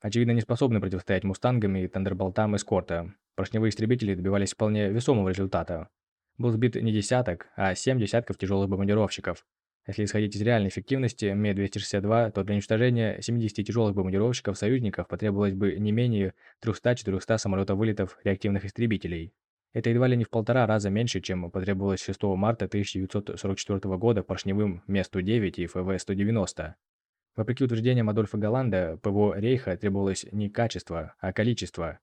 очевидно не способны противостоять «Мустангам» и «Тандерболтам» эскорта. Поршневые истребители добивались вполне весомого результата. Был сбит не десяток, а семь десятков тяжелых бомбардировщиков, если исходить из реальной эффективности Ме-262, то для уничтожения 70 тяжелых бомбардировщиков союзников потребовалось бы не менее 300-400 самолетов-вылетов реактивных истребителей. Это едва ли не в полтора раза меньше, чем потребовалось 6 марта 1944 года поршневым Ме-109 и ФВ-190. Вопреки утверждениям Адольфа Голланда, ПВО Рейха требовалось не качество, а количество.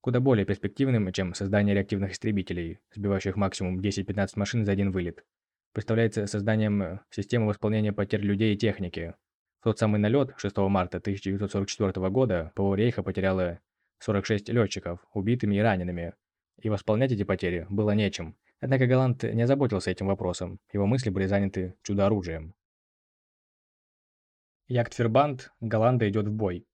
Куда более перспективным, чем создание реактивных истребителей, сбивающих максимум 10-15 машин за один вылет представляется созданием э, системы восполнения потерь людей и техники. В тот самый налет 6 марта 1944 года ПВО Рейха потеряло 46 летчиков, убитыми и ранеными, и восполнять эти потери было нечем. Однако Голланд не озаботился этим вопросом, его мысли были заняты чудо-оружием. Яхтфербанд Голланда идет в бой.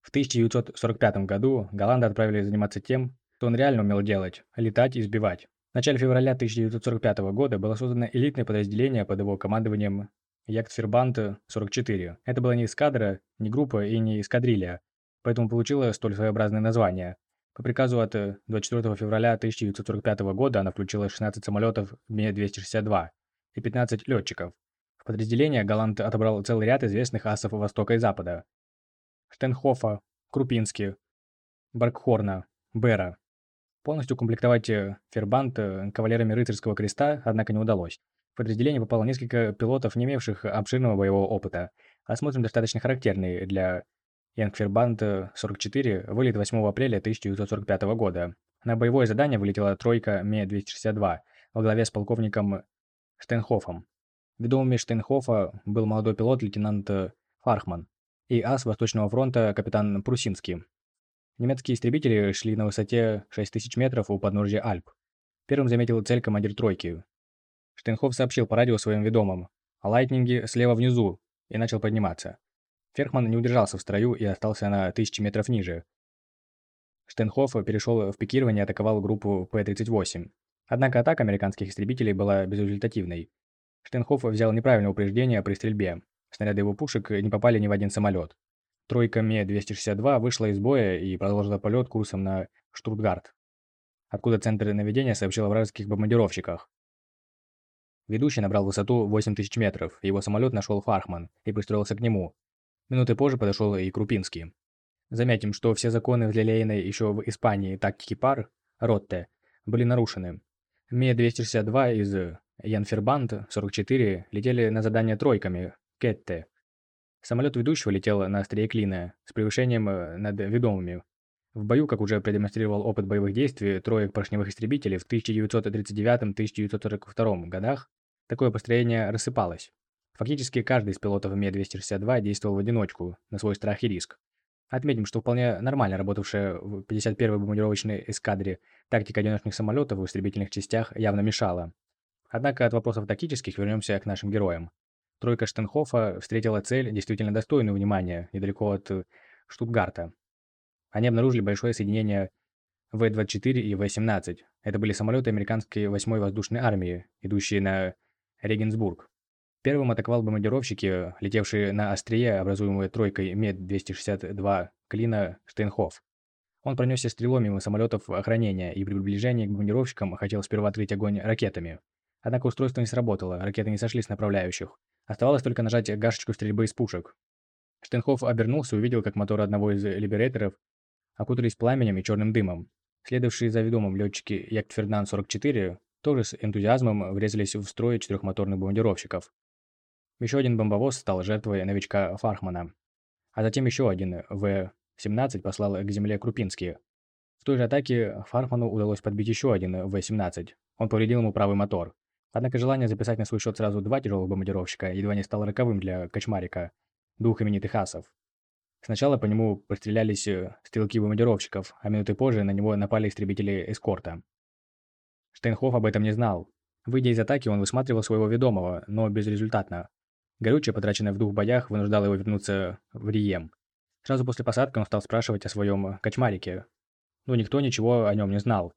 В 1945 году Голланда отправили заниматься тем, что он реально умел делать – летать и сбивать. В начале февраля 1945 года было создано элитное подразделение под его командованием Яхтфербанд-44. Это была не эскадра, не группа и не эскадрилья, поэтому получила столь своеобразное название. По приказу от 24 февраля 1945 года она включила 16 самолетов Ме-262 и 15 летчиков. В подразделение Галант отобрал целый ряд известных асов Востока и Запада. Штенхофа, Крупински, Баркхорна, Бера, Полностью комплектовать э, Фербант э, кавалерами рыцарского креста, однако, не удалось. В подразделение попало несколько пилотов, не имевших обширного боевого опыта. Осмотрим достаточно характерный для Янгфербанд 44 вылет 8 апреля 1945 года. На боевое задание вылетела тройка Ме-262 во главе с полковником Штейнхофом. Ведомыми Штейнхофа был молодой пилот лейтенант Фархман и ас Восточного фронта капитан Прусинский. Немецкие истребители шли на высоте 6000 метров у подножья Альп. Первым заметил цель командир тройки. Штейнхоф сообщил по радио своим ведомым о лайтнинге слева внизу и начал подниматься. Ферхман не удержался в строю и остался на тысячи метров ниже. Штенхоф перешел в пикирование и атаковал группу П-38. Однако атака американских истребителей была безрезультативной. Штенхоф взял неправильное упреждение при стрельбе. Снаряды его пушек не попали ни в один самолет. Тройка Ме-262 вышла из боя и продолжила полет курсом на Штутгарт, откуда центр наведения сообщил о вражеских бомбардировщиках. Ведущий набрал высоту 8000 метров, его самолет нашел Фархман и пристроился к нему. Минуты позже подошел и Крупинский. Заметим, что все законы взлелеянной еще в Испании тактики пар, Ротте, были нарушены. Ми-262 из Янфербанд 44 летели на задание тройками, Кетте. Самолет ведущего летел на острие клина, с превышением э, над ведомыми. В бою, как уже продемонстрировал опыт боевых действий троек поршневых истребителей в 1939-1942 годах, такое построение рассыпалось. Фактически каждый из пилотов Ми-262 действовал в одиночку, на свой страх и риск. Отметим, что вполне нормально работавшая в 51-й бомбардировочной эскадре тактика одиночных самолетов в истребительных частях явно мешала. Однако от вопросов тактических вернемся к нашим героям. Тройка Штенхофа встретила цель, действительно достойную внимания, недалеко от Штутгарта. Они обнаружили большое соединение В-24 и В-17. Это были самолеты американской 8-й воздушной армии, идущие на Регенсбург. Первым атаковал бомбардировщики, летевшие на острие, образуемые тройкой МЕД-262 Клина Штейнхоф. Он пронесся стрелой мимо самолетов охранения и при приближении к бомбардировщикам хотел сперва открыть огонь ракетами. Однако устройство не сработало, ракеты не сошли с направляющих. Оставалось только нажать гашечку стрельбы из пушек. Штейнхоф обернулся и увидел, как моторы одного из либераторов окутались пламенем и черным дымом. Следовавшие за ведомым летчики Яктферднан-44 тоже с энтузиазмом врезались в строй четырехмоторных бомбардировщиков. Еще один бомбовоз стал жертвой новичка Фархмана. А затем еще один В-17 послал к земле Крупинский. В той же атаке Фархману удалось подбить еще один В-17. Он повредил ему правый мотор. Однако желание записать на свой счет сразу два тяжелых бомбардировщика едва не стало роковым для Кочмарика, двух именитых асов. Сначала по нему пострелялись э, стрелки бомбардировщиков, а минуты позже на него напали истребители эскорта. Штейнхоф об этом не знал. Выйдя из атаки, он высматривал своего ведомого, но безрезультатно. Горючее, потраченное в двух боях, вынуждало его вернуться в Рием. Сразу после посадки он стал спрашивать о своем кочмарике. Но никто ничего о нем не знал.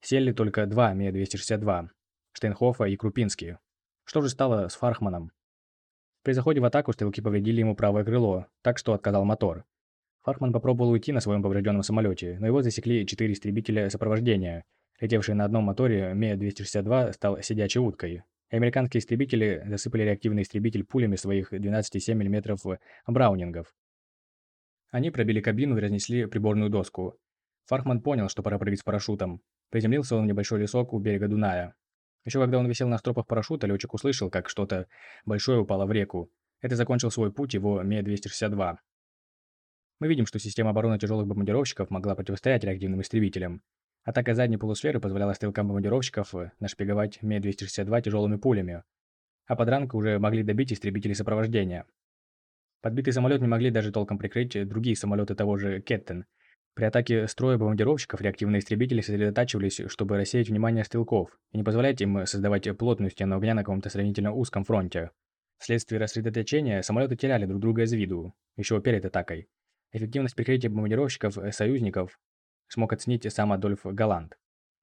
Сели только два Ми-262 – Штейнхофа и Крупинский. Что же стало с Фархманом? При заходе в атаку стрелки повредили ему правое крыло, так что отказал мотор. Фархман попробовал уйти на своем поврежденном самолете, но его засекли четыре истребителя сопровождения. Летевший на одном моторе Ми-262 стал сидячей уткой, Американские истребители засыпали реактивный истребитель пулями своих 12,7 мм браунингов. Они пробили кабину и разнесли приборную доску. Фархман понял, что пора прыгать с парашютом. Приземлился он в небольшой лесок у берега Дуная. Еще когда он висел на стропах парашюта, летчик услышал, как что-то большое упало в реку. Это закончил свой путь его Ми-262. Мы видим, что система обороны тяжелых бомбардировщиков могла противостоять реактивным истребителям. Атака задней полусферы позволяла стрелкам бомбардировщиков э, нашпиговать Ми-262 тяжелыми пулями, а подранка уже могли добить истребители сопровождения. Подбитый самолет не могли даже толком прикрыть другие самолеты того же Кеттен. При атаке строя бомбардировщиков реактивные истребители сосредотачивались, чтобы рассеять внимание стрелков и не позволять им создавать плотную стену огня на каком-то сравнительно узком фронте. Вследствие рассредоточения самолеты теряли друг друга из виду, еще перед атакой. Эффективность прикрытия бомбардировщиков э, союзников смог оценить сам Адольф Галант,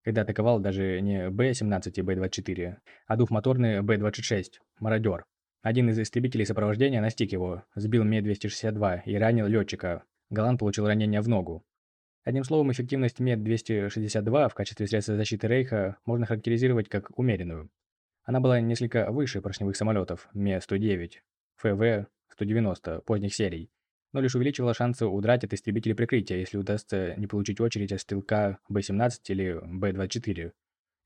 когда атаковал даже не Б-17 и Б-24, а двухмоторный Б-26 «Мародер». Один из истребителей сопровождения настиг его, сбил Ми-262 и ранил летчика. Галант получил ранение в ногу. Одним словом, эффективность Ми-262 в качестве средства защиты Рейха можно характеризировать как умеренную. Она была несколько выше поршневых самолетов Ми-109, ФВ-190 поздних серий, но лишь увеличивало шансы удрать от истребителей прикрытия, если удастся не получить очередь от стрелка Б-17 или Б-24.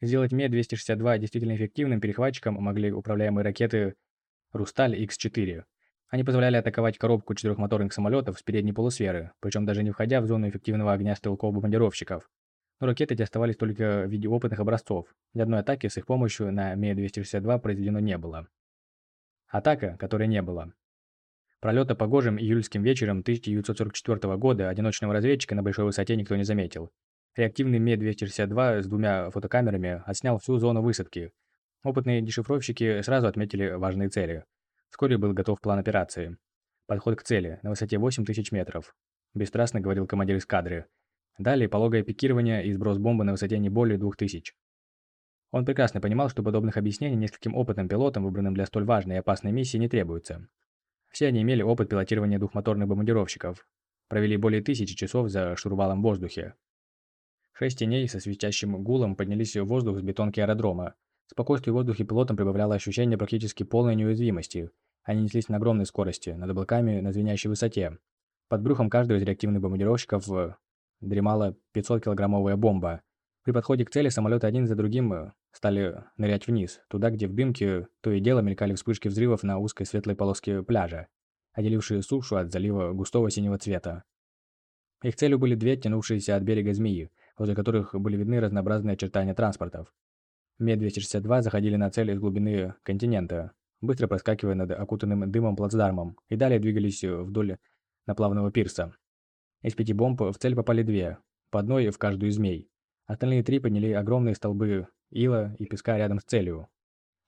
Сделать Ме-262 действительно эффективным перехватчиком могли управляемые ракеты «Русталь» Х-4. Они позволяли атаковать коробку четырехмоторных самолетов с передней полусферы, причем даже не входя в зону эффективного огня стрелков-бомбардировщиков. Но ракеты эти оставались только в виде опытных образцов. Ни одной атаки с их помощью на Ме-262 произведено не было. Атака, которой не было. Пролета погожим июльским вечером 1944 года одиночного разведчика на большой высоте никто не заметил. Реактивный Ме-262 с двумя фотокамерами отснял всю зону высадки. Опытные дешифровщики сразу отметили важные цели. Вскоре был готов план операции. Подход к цели на высоте 8000 метров. Бесстрастно говорил командир эскадры. Далее пологое пикирование и сброс бомбы на высоте не более 2000. Он прекрасно понимал, что подобных объяснений нескольким опытным пилотам, выбранным для столь важной и опасной миссии, не требуется. Все они имели опыт пилотирования двухмоторных бомбардировщиков. Провели более тысячи часов за штурвалом в воздухе. Шесть теней со свистящим гулом поднялись в воздух с бетонки аэродрома. Спокойствие в воздухе пилотам прибавляло ощущение практически полной неуязвимости. Они неслись на огромной скорости, над облаками на звенящей высоте. Под брюхом каждого из реактивных бомбардировщиков дремала 500-килограммовая бомба. При подходе к цели самолеты один за другим стали нырять вниз, туда, где в дымке то и дело мелькали вспышки взрывов на узкой светлой полоске пляжа, отделившие сушу от залива густого синего цвета. Их целью были две тянувшиеся от берега змеи, возле которых были видны разнообразные очертания транспортов. Ме-262 заходили на цель из глубины континента, быстро проскакивая над окутанным дымом плацдармом, и далее двигались вдоль наплавного пирса. Из пяти бомб в цель попали две, по одной в каждую из змей. Остальные три подняли огромные столбы ила и песка рядом с целью.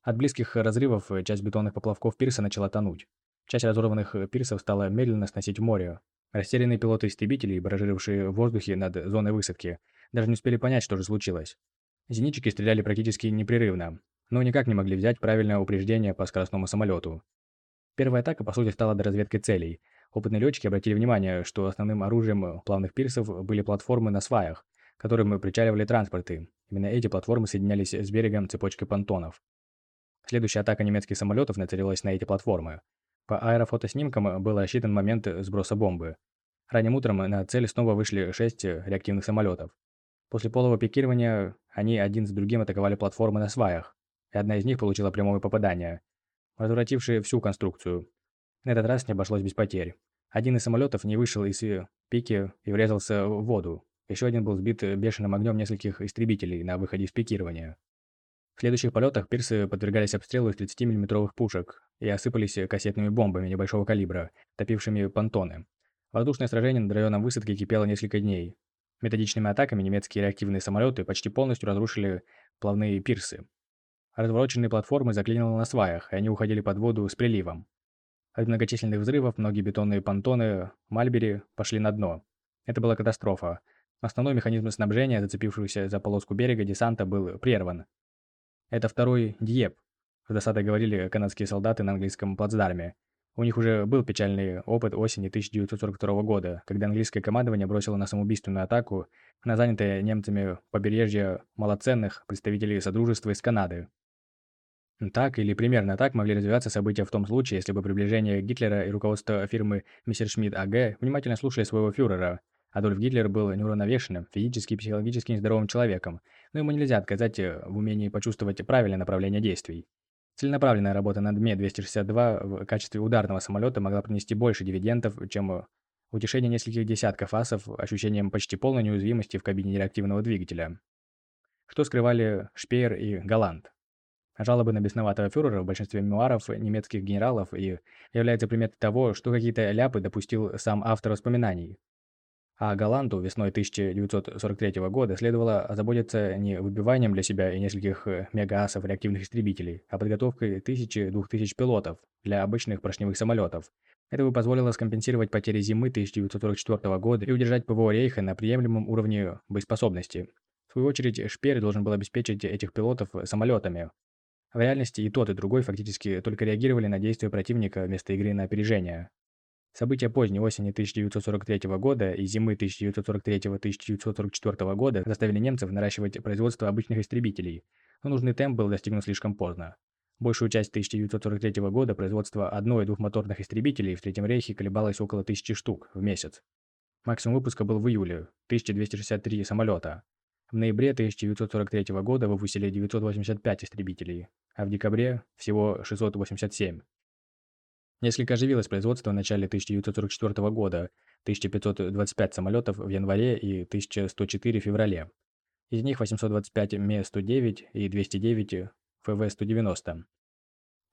От близких разрывов часть бетонных поплавков пирса начала тонуть. Часть разорванных пирсов стала медленно сносить в море. Растерянные пилоты истребителей, баражировавшие в воздухе над зоной высадки, даже не успели понять, что же случилось. Зенитчики стреляли практически непрерывно, но никак не могли взять правильное упреждение по скоростному самолету. Первая атака, по сути, стала доразведкой целей. Опытные летчики обратили внимание, что основным оружием плавных пирсов были платформы на сваях, которым причаливали транспорты. Именно эти платформы соединялись с берегом цепочкой понтонов. Следующая атака немецких самолетов нацелилась на эти платформы. По аэрофотоснимкам был рассчитан момент сброса бомбы. Ранним утром на цель снова вышли шесть реактивных самолетов. После полого пикирования они один за другим атаковали платформы на сваях, одна из них получила прямое попадание, возвратившее всю конструкцию. На этот раз не обошлось без потерь. Один из самолетов не вышел из пики и врезался в воду. Еще один был сбит бешеным огнем нескольких истребителей на выходе из пикирования. В следующих полетах пирсы подвергались обстрелу из 30 миллиметровых пушек и осыпались кассетными бомбами небольшого калибра, топившими понтоны. Воздушное сражение над районом высадки кипело несколько дней. Методичными атаками немецкие реактивные самолеты почти полностью разрушили плавные пирсы. Развороченные платформы заклинило на сваях, и они уходили под воду с приливом. От многочисленных взрывов многие бетонные понтоны Мальбери пошли на дно. Это была катастрофа. Основной механизм снабжения, зацепившийся за полоску берега десанта, был прерван. Это второй Дьеп, с досадой говорили канадские солдаты на английском плацдарме, у них уже был печальный опыт осени 1942 года, когда английское командование бросило на самоубийственную атаку на занятое немцами побережье малоценных представителей Содружества из Канады. Так или примерно так могли развиваться события в том случае, если бы приближение Гитлера и руководство фирмы Мессершмитт АГ внимательно слушали своего фюрера. Адольф Гитлер был неуравновешенным, физически и психологически нездоровым человеком, но ему нельзя отказать в умении почувствовать правильное направление действий. Целенаправленная работа над Ме-262 в качестве ударного самолета могла принести больше дивидендов, чем утешение нескольких десятков асов ощущением почти полной неуязвимости в кабине реактивного двигателя. Что скрывали Шпеер и Голланд. Жалобы на бесноватого фюрера в большинстве мемуаров немецких генералов и являются приметой того, что какие-то ляпы допустил сам автор воспоминаний. А Голланду весной 1943 года следовало озаботиться не выбиванием для себя и нескольких э, мегаасов реактивных истребителей, а подготовкой тысячи-двух тысяч пилотов для обычных поршневых самолетов. Это бы позволило скомпенсировать потери зимы 1944 года и удержать ПВО Рейха на приемлемом уровне боеспособности. В свою очередь, Шперь должен был обеспечить этих пилотов самолетами. В реальности и тот, и другой фактически только реагировали на действия противника вместо игры на опережение. События поздней осени 1943 года и зимы 1943-1944 года заставили немцев наращивать производство обычных истребителей, но нужный темп был достигнут слишком поздно. Большую часть 1943 года производство одной- и двухмоторных истребителей в Третьем рейхе колебалось около тысячи штук в месяц. Максимум выпуска был в июле – 1263 самолета. В ноябре 1943 года выпустили 985 истребителей, а в декабре – всего 687. Несколько оживилось производство в начале 1944 года, 1525 самолетов в январе и 1104 в феврале. Из них 825 Ме-109 и 209 ФВ-190.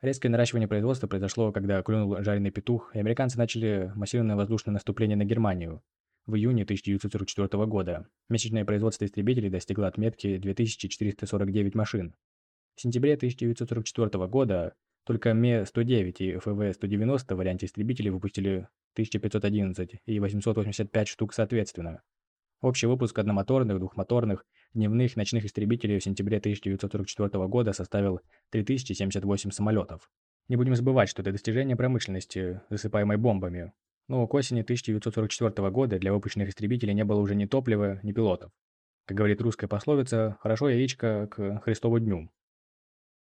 Резкое наращивание производства произошло, когда клюнул жареный петух, и американцы начали массированное воздушное наступление на Германию. В июне 1944 года месячное производство истребителей достигло отметки 2449 машин. В сентябре 1944 года Только Ме-109 и ФВ-190 в варианте истребителей выпустили 1511 и 885 штук соответственно. Общий выпуск одномоторных, двухмоторных, дневных, ночных истребителей в сентябре 1944 года составил 3078 самолетов. Не будем забывать, что это достижение промышленности, засыпаемой бомбами. Но к осени 1944 года для выпущенных истребителей не было уже ни топлива, ни пилотов. Как говорит русская пословица, хорошо яичко к Христову дню.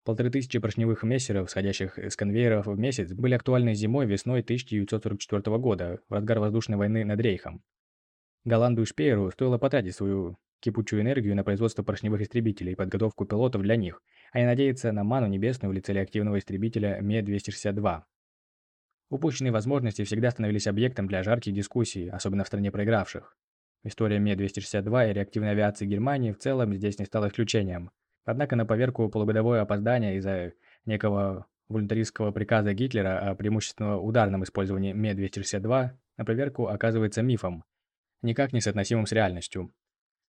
Полторы тысячи поршневых мессеров, сходящих с конвейеров в месяц, были актуальны зимой весной 1944 года, в разгар воздушной войны над Рейхом. Голланду и Шпееру стоило потратить свою кипучую энергию на производство поршневых истребителей и подготовку пилотов для них, а не надеяться на ману небесную в лице реактивного истребителя Ме-262. Упущенные возможности всегда становились объектом для жарких дискуссий, особенно в стране проигравших. История Ме-262 и реактивной авиации Германии в целом здесь не стала исключением. Однако на поверку полугодовое опоздание из-за некого волюнтаристского приказа Гитлера о преимущественно ударном использовании Ме-262 на проверку оказывается мифом, никак не соотносимым с реальностью.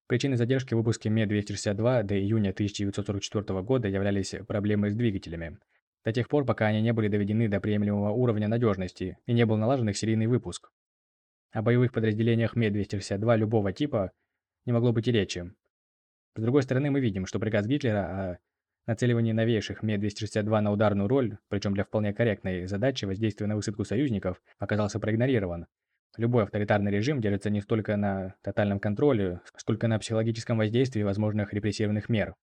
Причиной задержки в выпуске Ме-262 до июня 1944 года являлись проблемы с двигателями. До тех пор, пока они не были доведены до приемлемого уровня надежности и не был налажен их серийный выпуск. О боевых подразделениях Ме-262 любого типа не могло быть и речи. С другой стороны, мы видим, что приказ Гитлера о нацеливании новейших Ме-262 на ударную роль, причем для вполне корректной задачи воздействия на высадку союзников, оказался проигнорирован, Любой авторитарный режим держится не столько на тотальном контроле, сколько на психологическом воздействии возможных репрессивных мер.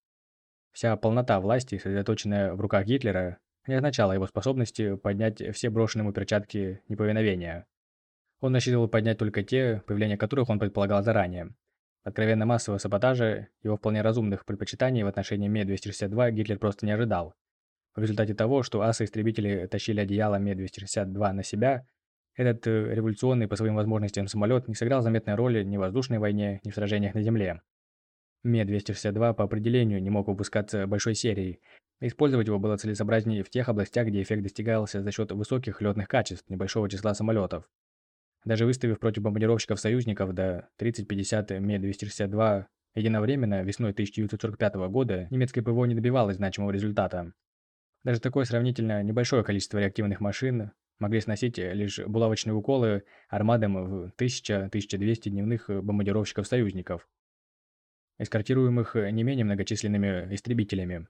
Вся полнота власти, сосредоточенная в руках Гитлера, не означала его способности поднять все брошенные ему перчатки неповиновения. Он рассчитывал поднять только те, появление которых он предполагал заранее. Откровенно массового саботажа, его вполне разумных предпочитаний в отношении Ме-262 Гитлер просто не ожидал. В результате того, что асы-истребители тащили одеяло Ме-262 на себя, этот э, революционный по своим возможностям самолет не сыграл заметной роли ни в воздушной войне, ни в сражениях на земле. Ме-262 по определению не мог выпускаться большой серией. Использовать его было целесообразнее в тех областях, где эффект достигался за счет высоких летных качеств небольшого числа самолетов. Даже выставив против бомбардировщиков союзников до 30-50 Ме-262 единовременно весной 1945 года, немецкое ПВО не добивалось значимого результата. Даже такое сравнительно небольшое количество реактивных машин могли сносить лишь булавочные уколы армадам в 1000-1200 дневных э, бомбардировщиков-союзников, эскортируемых э, не менее многочисленными истребителями.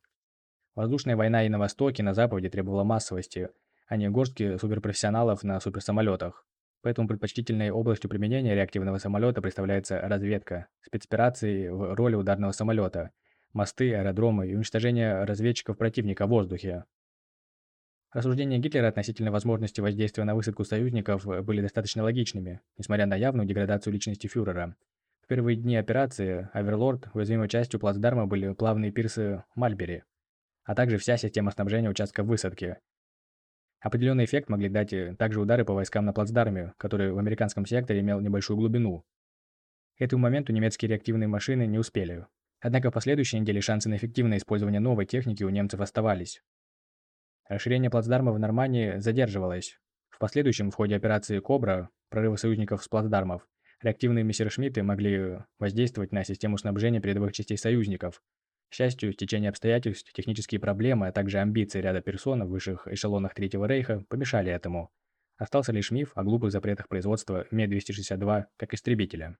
Воздушная война и на Востоке, и на Западе требовала массовости, а не горстки суперпрофессионалов на суперсамолетах. Поэтому предпочтительной областью применения реактивного самолета представляется разведка, спецоперации в роли ударного самолета, мосты, аэродромы и уничтожение разведчиков противника в воздухе. Рассуждения Гитлера относительно возможности воздействия на высадку союзников э, были достаточно логичными, несмотря на явную деградацию личности фюрера. В первые дни операции «Аверлорд» уязвимой частью плацдарма были плавные пирсы Мальбери, а также вся система снабжения участка высадки. Определенный эффект могли дать э, также удары по войскам на плацдарме, который в американском секторе имел небольшую глубину. К этому моменту немецкие реактивные машины не успели. Однако в последующей неделе шансы на эффективное использование новой техники у немцев оставались. Расширение плацдарма в Нормандии задерживалось. В последующем, в ходе операции «Кобра», прорыва союзников с плацдармов, реактивные мессершмитты могли воздействовать на систему снабжения передовых частей союзников. К счастью, течение обстоятельств, технические проблемы, а также амбиции ряда персон в высших эшелонах Третьего Рейха помешали этому. Остался лишь миф о глупых запретах производства Ме-262 как истребителя.